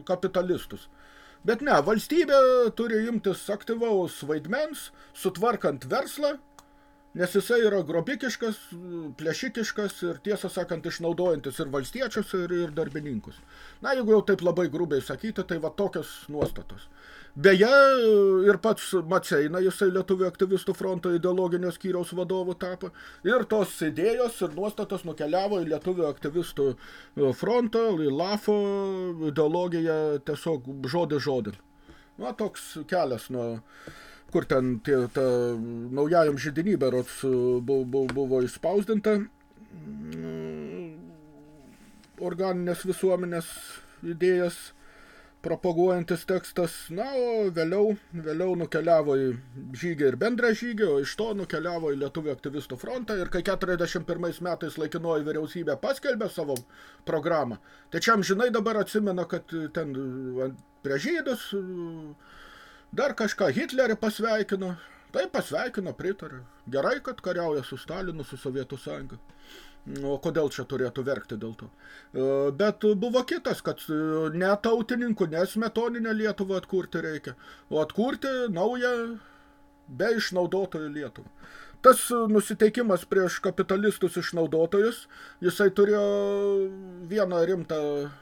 kapitalistus. Bet ne, valstybė turi imtis aktyvaus vaidmens, sutvarkant verslą, nes jisai yra grobikiškas, plėšikiškas ir tiesą sakant išnaudojantis ir valstiečius, ir, ir darbininkus. Na, jeigu jau taip labai grubiai sakyti, tai va tokios nuostatos. Beje, ir pats Maceina, jisai Lietuvių aktyvistų fronto ideologinio skyriaus vadovų tapo, ir tos idėjos ir nuostatos nukeliavo į Lietuvių aktyvistų frontą, į LAFO ideologiją tiesiog žodį žodin. Na, toks kelias nuo kur ten tie, ta naujajam žydinį berots buvo, buvo, buvo išspausdinta organinės visuomenės idėjas propaguojantis tekstas, na, o vėliau, vėliau nukeliavo į žygį ir bendrą žygį, o iš to nukeliavo į Lietuvių aktyvistų frontą ir kai 41 metais laikinoji vyriausybė paskelbė savo programą, tai čia žinai dabar atsimena, kad ten prie žydus dar kažką Hitlerį pasveikino, tai pasveikino, pritarė. Gerai, kad kariauja su Stalinu, su Sovietų sąjunga. O kodėl čia turėtų verkti dėl to? E, bet buvo kitas, kad e, ne tautininkų, ne smetoninę Lietuvą atkurti reikia, o atkurti naują be išnaudotojų Lietuvą. Tas nusiteikimas prieš kapitalistus išnaudotojus, jisai turėjo vieną rimtą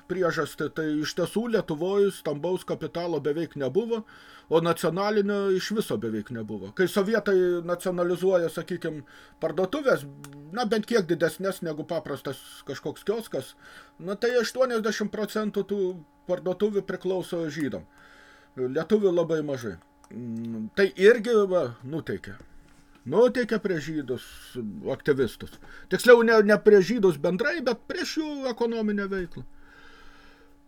priežastį, tai iš tiesų Lietuvoje stambaus kapitalo beveik nebuvo, o nacionalinio iš viso beveik nebuvo. Kai sovietai nacionalizuoja, sakykime, parduotuvės, na bent kiek didesnės negu paprastas kažkoks kioskas, na tai 80 procentų tų parduotuvių priklauso žydom. Lietuvių labai mažai. Mm, tai irgi va, nuteikia. Nuteikia prie žydus aktyvistus. Tiksliau, ne, ne prie žydus bendrai, bet prieš jų ekonominę veiklą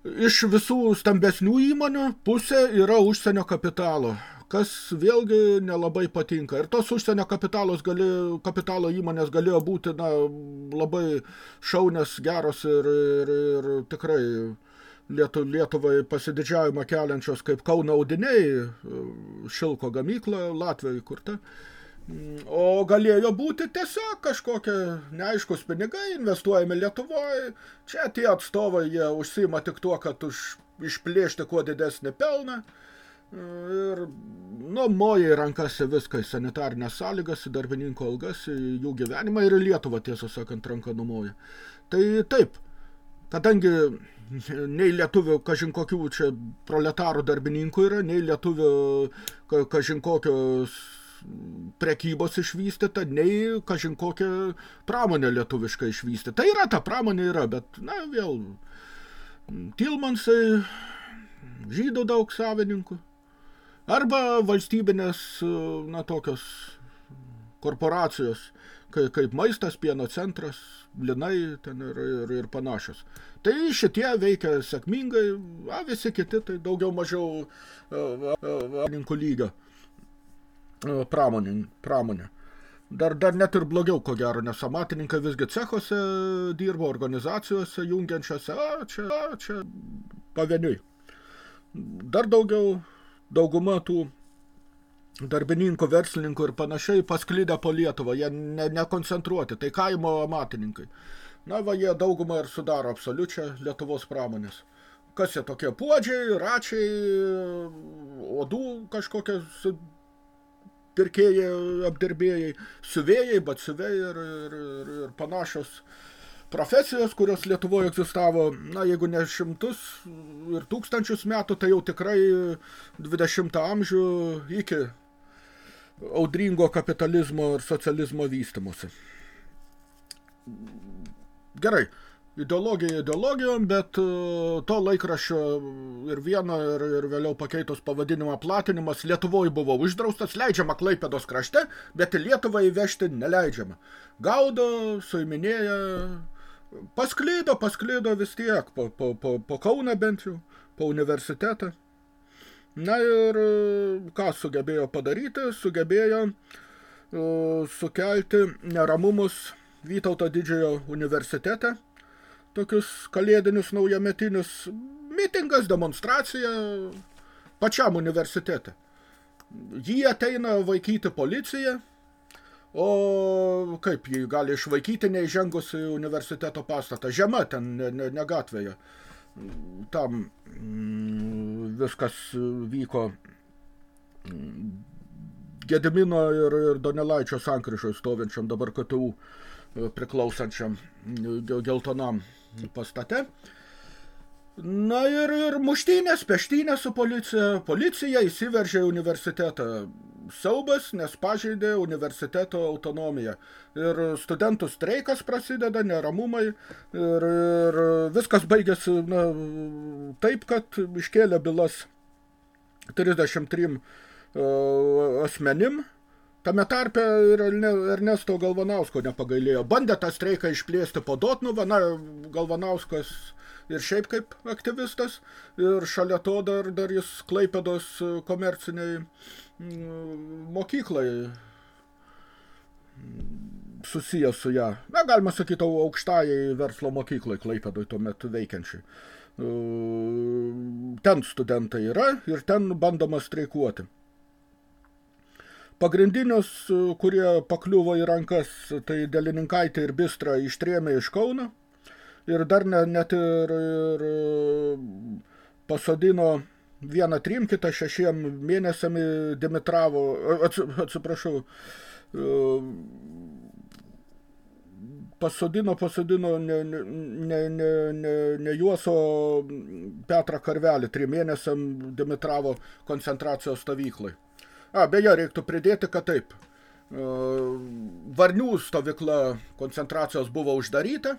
iš visų stambesnių įmonių pusė yra užsienio kapitalo, kas vėlgi nelabai patinka. Ir tos užsienio kapitalos gali, kapitalo įmonės galėjo būti na, labai šaunės, geros ir, ir, ir tikrai Lietu, Lietuvai pasididžiavimą keliančios kaip Kauno audiniai, Šilko gamykla, Latvijoje kurta. O galėjo būti tiesiog kažkokie neaiškus pinigai, investuojami Lietuvoje. Čia tie atstovai, jie užsima tik tuo, kad už, išplėšti kuo didesnį pelną. Ir nu, moja į rankas viską į sanitarines sąlygas, į darbininko algas, į jų gyvenimą ir į Lietuvą, tiesą sakant, ranką numoja. Tai taip, kadangi nei lietuvių kažin kokių čia proletarų darbininkų yra, nei lietuvių kažin kokios prekybos išvystyta, nei kažin kokią pramonę lietuvišką išvystyta. Tai yra, ta pramonė yra, bet, na, vėl, Tilmansai, žydų daug savininkų, arba valstybinės, na, tokios korporacijos, kaip, kaip maistas, pieno centras, linai ten ir, ir, ir panašios. Tai šitie veikia sėkmingai, a, visi kiti tai daugiau mažiau a, a, a, lygio pramonė. pramonė. Dar, dar net ir blogiau, ko gero, nes amatininkai visgi cechuose dirbo, organizacijose jungiančiose, a, čia, a, čia pavieniui. Dar daugiau, dauguma tų darbininkų, verslininkų ir panašiai pasklydę po Lietuvą, jie ne, nekoncentruoti, tai kaimo amatininkai. Na, va, jie daugumą ir sudaro absoliučią Lietuvos pramonės. Kas jie tokie puodžiai, račiai, odų kažkokie pirkėjai, apdirbėjai, siuvėjai, batsiuviai ir, ir, ir, ir panašios profesijos, kurios Lietuvoje egzistavo, na, jeigu ne šimtus ir tūkstančius metų, tai jau tikrai 20 amžių iki audringo kapitalizmo ir socializmo vystimusi. Gerai, ideologija ideologijom, bet e, to laikraščio ir vieno, ir, ir vėliau pakeitus pavadinimą platinimas Lietuvoje buvo uždraustas, leidžiama Klaipėdos krašte, bet į Lietuvą įvežti neleidžiama. Gaudo, suiminėja, pasklydo, pasklydo vis tiek, po, po, po, po Kauną bent jau, po universitetą. Na ir e, ką sugebėjo padaryti? Sugebėjo uh, sukelti neramumus Vytauto didžiojo universitete, tokius kalėdinius naujametinius mitingas, demonstracija pačiam universitete. Jį ateina vaikyti policija, o kaip jį gali išvaikyti neįžengus į universiteto pastatą. Žema ten, ne, ne, ne gatvėje. Tam mm, viskas vyko mm, Gedimino ir, ir Donelaičio sankryžoje stovinčiam dabar KTU priklausančiam geltonam pastate. Na ir, ir muštynės, peštynės su policija. Policija įsiveržė į universitetą. Siaubas, nes pažeidė universiteto autonomiją. Ir studentų streikas prasideda, neramumai. Ir, ir viskas baigėsi na, taip, kad iškėlė bylas 33 uh, asmenim. Tame tarpe ir Ernesto Galvanausko nepagailėjo. Bandė tą streiką išplėsti po Dotnuvą. Na, Galvanauskas ir šiaip kaip aktyvistas, ir šalia to dar, dar jis Klaipėdos komerciniai mm, mokyklai susijęs su ją. Na, galima sakyti, aukštajai verslo mokyklai Klaipėdoj tuo metu veikiančiai. Ten studentai yra ir ten bandoma streikuoti. Pagrindinius, kurie pakliuvo į rankas, tai Delininkaitė ir Bistra ištrėmė iš Kauno – ir dar ne, net ir, ir pasodino vieną trim, kitą šešiem mėnesiam Dimitravo, atsiprašau, pasodino, pasodino ne, ne, ne, ne, ne juos, o Petrą Karvelį trim mėnesiam Dimitravo koncentracijos stovyklai. A, beje, reiktų pridėti, kad taip. Varnių stovykla koncentracijos buvo uždaryta,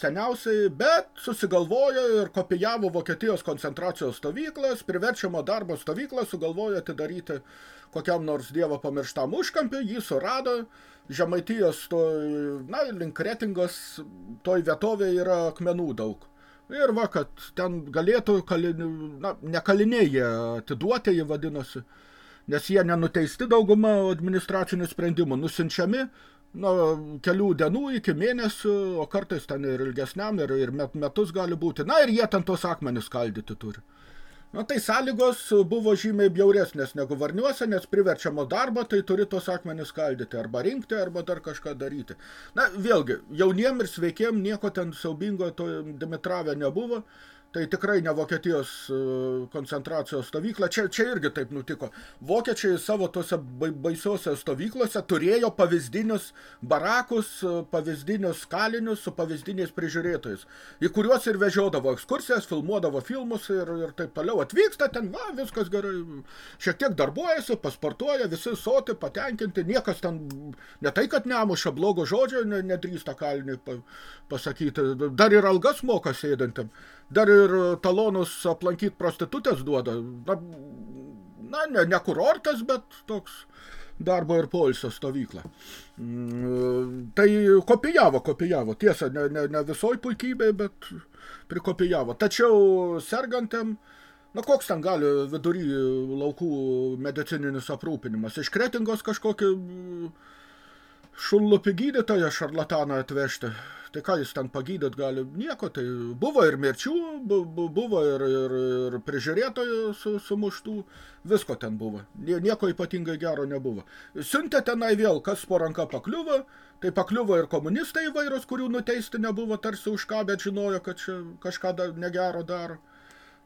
seniausiai, bet susigalvojo ir kopijavo Vokietijos koncentracijos stovyklas, priverčiamo darbo stovyklą sugalvojo atidaryti kokiam nors dievo pamirštam užkampį, jį surado, Žemaitijos, toj, na, link Kretingos, toj vietovėje yra akmenų daug. Ir va, kad ten galėtų, kalini, na, ne kaliniai jie atiduoti, jie vadinosi, nes jie nenuteisti dauguma administracinių sprendimų, nusinčiami, nuo kelių dienų iki mėnesių, o kartais ten ir ilgesniam, ir, ir met, metus gali būti. Na ir jie ten tos akmenis skaldyti turi. Na tai sąlygos buvo žymiai bjauresnės negu varniuose, nes priverčiamo darbo, tai turi tos akmenis skaldyti, arba rinkti, arba dar kažką daryti. Na vėlgi, jauniem ir sveikiem nieko ten siaubingo to Dimitravė nebuvo, Tai tikrai ne Vokietijos e, koncentracijos stovykla. Čia, čia irgi taip nutiko. Vokiečiai savo tose baisiose stovyklose turėjo pavyzdinius barakus, e, pavyzdinius kalinius su pavyzdiniais prižiūrėtojais, į kuriuos ir vežiodavo ekskursijas, filmuodavo filmus ir, ir taip toliau. Atvyksta ten, va, viskas gerai, šiek tiek darbuojasi, pasportuoja, visi soti, patenkinti, niekas ten, ne tai, kad nemuša blogo žodžio, nedrįsta kaliniui pasakyti, dar ir algas moka sėdantiem dar ir talonus aplankyti prostitutės duoda. Na, na ne, ne kurortas, bet toks darbo ir poilsio stovykla. Mm, tai kopijavo, kopijavo. Tiesa, ne, ne, ne visoj puikybei, bet prikopijavo. Tačiau sergantėm, na koks ten gali vidury laukų medicininis aprūpinimas. Iš kretingos kažkokį šunlupį gydytoją šarlataną atvežti Tai ką jis ten pagydyt gali? Nieko, tai buvo ir mirčių, buvo ir, ir, ir prižiūrėtojų su, sumuštų, visko ten buvo. Nieko ypatingai gero nebuvo. Siuntė tenai vėl, kas po ranka pakliuvo, tai pakliuvo ir komunistai įvairūs, kurių nuteisti nebuvo tarsi už ką, bet žinojo, kad čia kažką negero daro.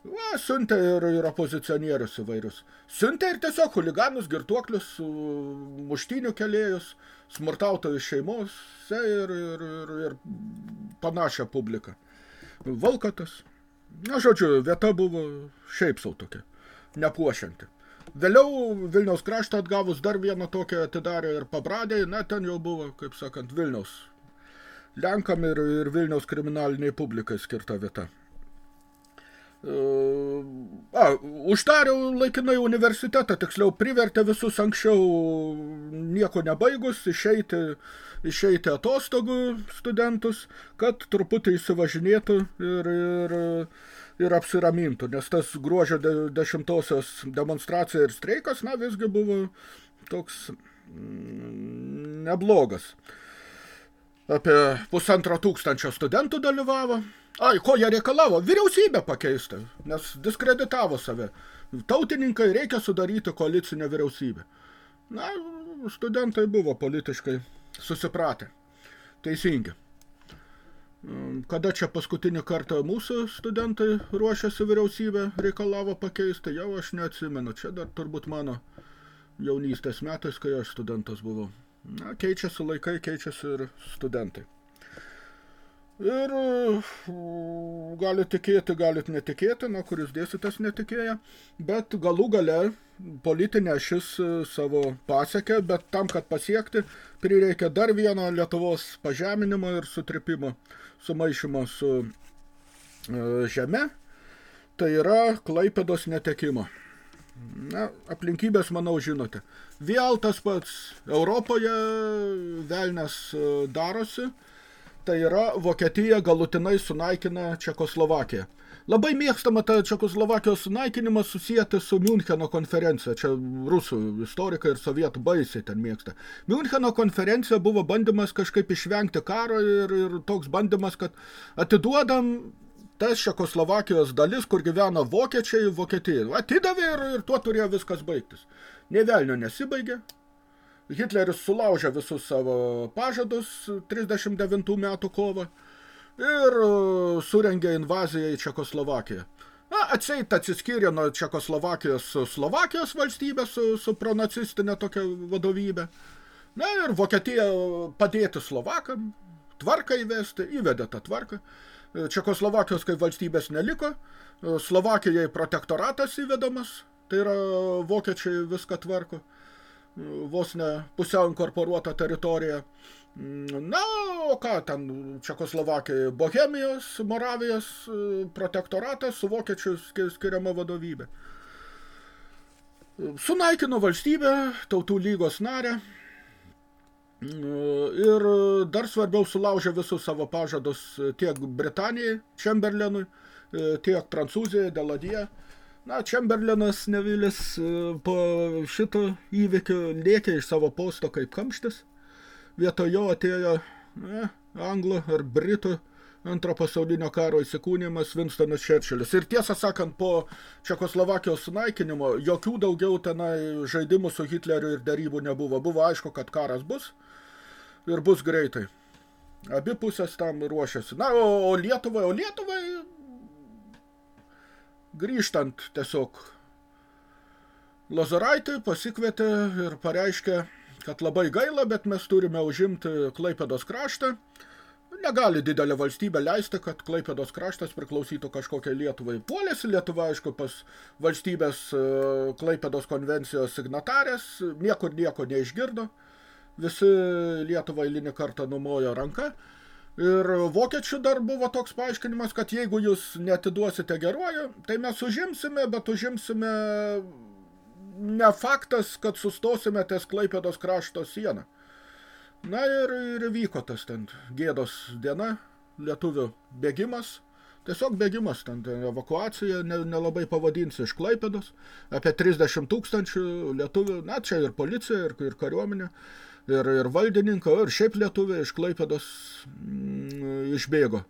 Va, siuntė ir, ir opozicionierius įvairius. Siuntė ir tiesiog huliganus, girtuoklius, muštinių kelėjus, smurtautojų šeimos ir, ir, ir, ir panašią publiką. Valkatas. Na, žodžiu, vieta buvo šiaip sau tokia, nepuošianti. Vėliau Vilniaus kraštą atgavus dar vieną tokią atidarė ir pabradė, na, ten jau buvo, kaip sakant, Vilniaus Lenkam ir, ir Vilniaus kriminaliniai publikai skirta vieta. A, uždarė laikinai universitetą, tiksliau privertė visus anksčiau nieko nebaigus išeiti, išeiti atostogų studentus, kad truputį įsivažinėtų ir, ir, ir apsiramintų, nes tas gruožio dešimtosios demonstracija ir streikas, na, visgi buvo toks mm, neblogas. Apie pusantro tūkstančio studentų dalyvavo, Ai, ko jie reikalavo? Vyriausybę pakeisti, nes diskreditavo save. Tautininkai reikia sudaryti koalicinę vyriausybę. Na, studentai buvo politiškai susipratę. Teisingi. Kada čia paskutinį kartą mūsų studentai ruošiasi vyriausybę, reikalavo pakeisti, jau aš neatsimenu. Čia dar turbūt mano jaunystės metais, kai aš studentas buvau. Na, keičiasi laikai, keičiasi ir studentai. Ir gali tikėti, galit netikėti, na, kuris dėstytas netikėja, bet galų gale politinė šis savo pasiekė, bet tam, kad pasiekti, prireikia dar vieno Lietuvos pažeminimo ir sutripimo, sumaišymo su e, žeme, tai yra Klaipėdos netekimo. Na, aplinkybės, manau, žinote. Vėl tas pats Europoje velnes e, darosi, tai yra Vokietija galutinai sunaikina Čekoslovakiją. Labai mėgstama ta Čekoslovakijos sunaikinimas susijęti su Müncheno konferencija. Čia rusų istorikai ir sovietų baisiai ten mėgsta. Müncheno konferencija buvo bandymas kažkaip išvengti karo ir, ir toks bandymas, kad atiduodam tas Čekoslovakijos dalis, kur gyvena vokiečiai, Vokietijai. Atidavė ir, ir tuo turėjo viskas baigtis. Nė velnio nesibaigė. Hitleris sulaužė visus savo pažadus 39 metų kovą ir e, surengė invaziją į Čekoslovakiją. Na, atseit atsiskyrė nuo Čekoslovakijos Slovakijos valstybė su, su pronacistinė tokia vadovybė. Na ir Vokietija padėti Slovakam, tvarką įvesti, įvedė tą tvarką. Čekoslovakijos kaip valstybės neliko, Slovakijai protektoratas įvedamas, tai yra vokiečiai viską tvarko, vos ne pusiau inkorporuota teritorija. Na, o ką ten Čekoslovakijai, Bohemijos, Moravijos protektoratas su vokiečių skiriama vadovybė. Sunaikino valstybę, tautų lygos narę, ir dar svarbiau sulaužė visus savo pažadus tiek Britanijai, Čemberlenui, tiek Prancūzijai, Deladie. Na, Čemberlenas Nevilis po šito įvykio lėkė iš savo posto kaip kamštis. Vietoj jo atėjo ne, anglų ar britų antro pasaulinio karo įsikūnymas Winstonas Churchillis. Ir tiesą sakant, po Čekoslovakijos sunaikinimo jokių daugiau tenai žaidimų su Hitleriu ir darybų nebuvo. Buvo aišku, kad karas bus ir bus greitai. Abi pusės tam ruošiasi. Na, o, o Lietuvai, o Lietuvai grįžtant tiesiog Lazaraitį pasikvietė ir pareiškė, kad labai gaila, bet mes turime užimti Klaipėdos kraštą. Negali didelė valstybė leisti, kad Klaipėdos kraštas priklausytų kažkokiai Lietuvai. Puolėsi Lietuva, aišku, pas valstybės Klaipėdos konvencijos signatarės, niekur nieko neišgirdo. Visi Lietuvą eilinį kartą numojo ranką. Ir vokiečių dar buvo toks paaiškinimas, kad jeigu jūs netiduosite geruoju, tai mes užimsime, bet užimsime ne faktas, kad sustosime ties Klaipėdos krašto sieną. Na ir, ir vyko tas ten gėdos diena, lietuvių bėgimas, tiesiog bėgimas, ten, ten evakuacija, ne, nelabai pavadinsi iš Klaipėdos, apie 30 tūkstančių lietuvių, na čia ir policija, ir, ir kariuomenė, ir, ir valdininko, ir šiaip lietuviai iš Klaipėdos mm, išbėgo,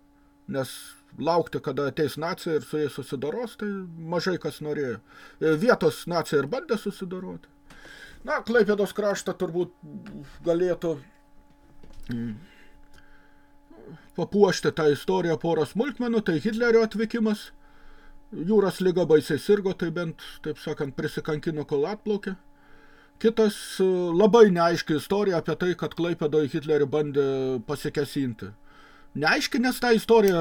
nes laukti, kada ateis nacija ir su jais susidoros, tai mažai kas norėjo. Vietos nacija ir bandė susidoroti. Na, Klaipėdos kraštą turbūt galėtų mm, papuošti tą istoriją porą smulkmenų, tai Hitlerio atvykimas, jūros lyga baisiai sirgo, tai bent, taip sakant, prisikankino, kol atplaukė. Kitas labai neaiški istorija apie tai, kad Klaipėdoje Hitlerį bandė pasikesinti. Neaiški, nes tą istoriją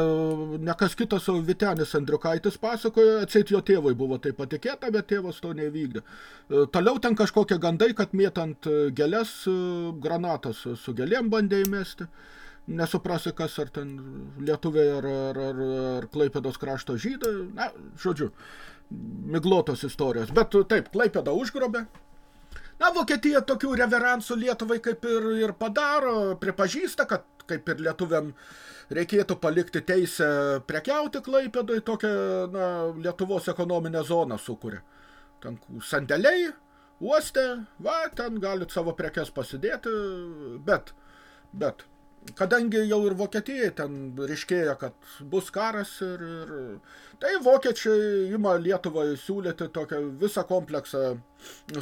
ne kas kitas, o Vitenis Andriukaitis pasakojo, atseit jo tėvui buvo tai patikėta, bet tėvas to nevykdė. Toliau ten kažkokie gandai, kad mėtant gėlės granatas su gėlėm bandė įmesti. Nesuprasi, kas ar ten lietuviai ar, ar, ar, ar Klaipėdos krašto žydai. Na, žodžiu, miglotos istorijos. Bet taip, Klaipėdą užgrobė, Na, Vokietija tokių reveransų Lietuvai kaip ir, ir padaro, pripažįsta, kad kaip ir lietuviam reikėtų palikti teisę prekiauti Klaipėdoj, tokią na, Lietuvos ekonominę zoną sukuria. Ten sandėliai, uoste, va, ten galit savo prekes pasidėti, bet, bet kadangi jau ir Vokietijai ten ryškėja, kad bus karas ir, ir tai vokiečiai ima Lietuvai siūlyti tokią visą kompleksą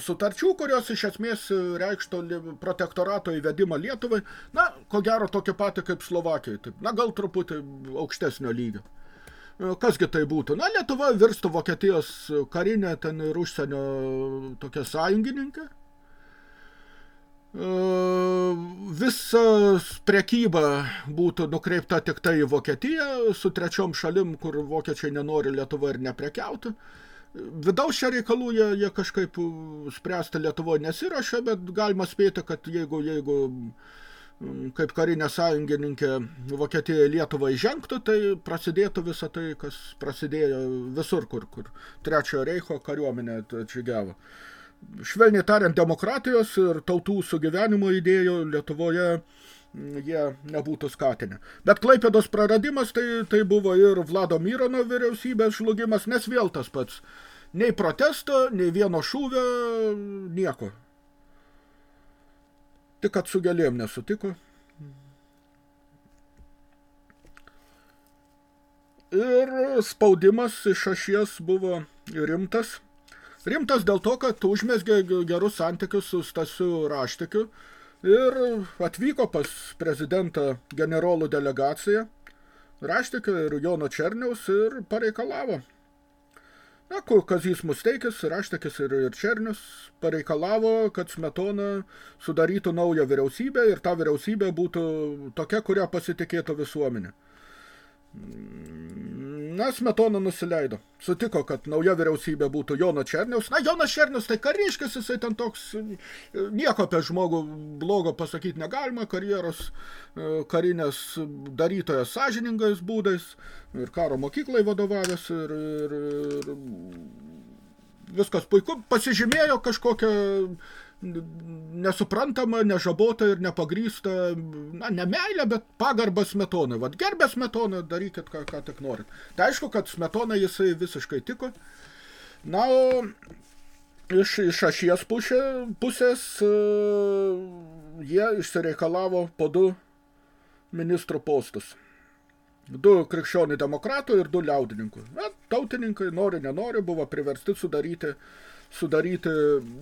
sutarčių, kurios iš esmės reikštų protektorato įvedimą Lietuvai, na, ko gero tokį patį kaip Slovakijai, taip, na, gal truputį aukštesnio lygio. Kasgi tai būtų? Na, Lietuva virstų Vokietijos karinė ten ir užsienio tokia sąjungininkė, visas prekyba būtų nukreipta tik tai į Vokietiją, su trečiom šalim, kur vokiečiai nenori Lietuvą ir neprekiauti. Vidaus čia reikalų jie, jie kažkaip spręsti Lietuvoje nesirašė, bet galima spėti, kad jeigu, jeigu kaip karinė sąjungininkė Vokietija Lietuvą įžengtų, tai prasidėtų visą tai, kas prasidėjo visur, kur, kur trečiojo reicho kariuomenė atžygiavo švelniai tariant, demokratijos ir tautų sugyvenimo idėjų Lietuvoje mm, jie nebūtų skatinę. Bet Klaipėdos praradimas tai, tai buvo ir Vlado Mirono vyriausybės žlugimas, nes vėl tas pats. Nei protesto, nei vieno šūvio, nieko. Tik kad su gėlėm nesutiko. Ir spaudimas iš ašies buvo rimtas. Rimtas dėl to, kad užmesgė gerus santykius su Stasiu Raštikiu ir atvyko pas prezidentą generolų delegaciją Raštikio ir Jono Černiaus ir pareikalavo. Na, Kazys Musteikis, Raštikis ir, ir Černius pareikalavo, kad Smetona sudarytų naują vyriausybę ir ta vyriausybė būtų tokia, kurią pasitikėtų visuomenė. Na, Smetona nusileido. Sutiko, kad nauja vyriausybė būtų Jono Černiaus. Na, Jonas Černiaus tai kariškis, jisai ten toks, nieko apie žmogų blogo pasakyti negalima, karjeros e, karinės darytojas sąžiningais būdais, ir karo mokyklai vadovavęs, ir, ir, ir viskas puiku. Pasižymėjo kažkokią nesuprantama, nežabota ir nepagrįsta, na, ne meilė, bet pagarba smetonai. Vat gerbė smetoną, darykit, ką, ką tik norit. Tai aišku, kad smetona jisai visiškai tiko. Na, o iš, iš ašies pusė, pusės uh, jie išsireikalavo po du ministrų postus. Du krikščionių demokratų ir du liaudininkų. Na, tautininkai, nori, nenori, buvo priversti sudaryti uh, sudaryti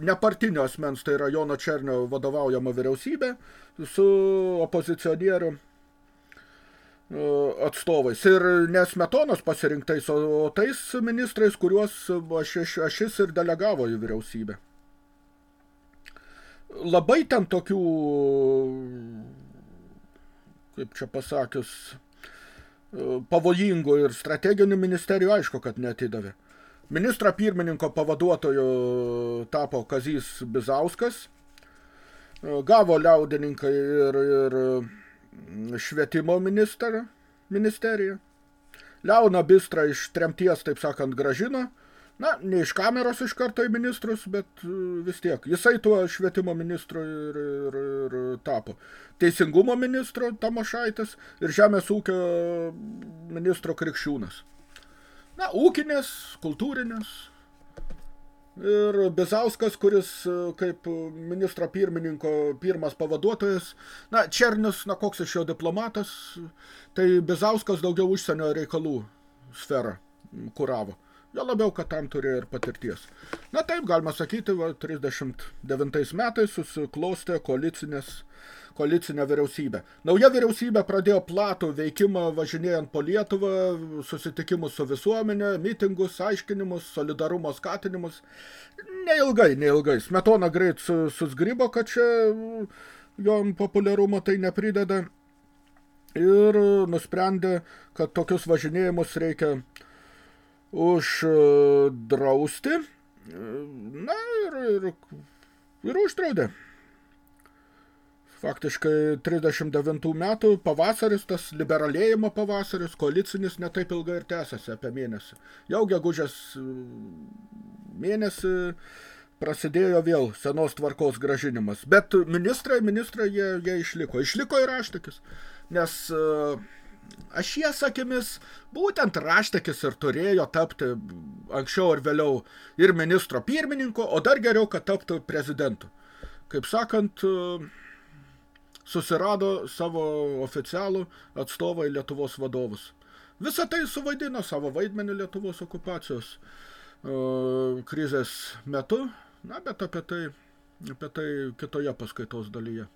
nepartinio asmens, tai yra Jono Černio vadovaujama vyriausybė su opozicionieriu e, atstovais. Ir nesmetonos pasirinktais, o tais ministrais, kuriuos aš, ašis ir delegavo į vyriausybę. Labai ten tokių, kaip čia pasakius, e, pavojingų ir strateginių ministerijų aišku, kad netidavė. Ministro pirmininko pavaduotoju tapo Kazys Bizauskas. Gavo liaudininkai ir, ir švietimo minister, ministeriją. Leoną Bistrą iš tremties, taip sakant, gražino. Na, ne iš kameros iš karto į ministrus, bet vis tiek. Jisai tuo švietimo ministru ir, ir, ir tapo. Teisingumo ministro Tamošaitis ir žemės ūkio ministro Krikščiūnas. Na, ūkinės, kultūrinės. Ir Bezauskas, kuris e, kaip ministro pirmininko pirmas pavaduotojas, na, Černius, na, koks iš jo diplomatas, tai Bezauskas daugiau užsienio reikalų sferą kuravo. Jo labiau, kad tam turėjo ir patirties. Na taip, galima sakyti, va, 39 metais susiklostė koalicinės koalicinę vyriausybę. Nauja vyriausybė pradėjo platų veikimą važinėjant po Lietuvą, susitikimus su visuomenė, mitingus, aiškinimus, solidarumo skatinimus. Neilgai, neilgai. Smetona greit susgrybo, kad čia jom populiarumo tai neprideda. Ir nusprendė, kad tokius važinėjimus reikia uždrausti. Na ir, ir, ir uždraudė. Faktiškai 39 metų pavasaris, tas liberalėjimo pavasaris, koalicinis netaip ilgai ir tęsiasi apie mėnesį. Jau gegužės mėnesį prasidėjo vėl senos tvarkos gražinimas. Bet ministrai, ministrai jie, jie išliko. Išliko ir raštikis. Nes uh, aš jie sakimis, būtent raštikis ir turėjo tapti anksčiau ar vėliau ir ministro pirmininko, o dar geriau, kad taptų prezidentu. Kaip sakant, susirado savo oficialų atstovą į Lietuvos vadovus. Visą tai suvaidino savo vaidmenį Lietuvos okupacijos uh, krizės metu, na, bet apie tai, apie tai kitoje paskaitos dalyje.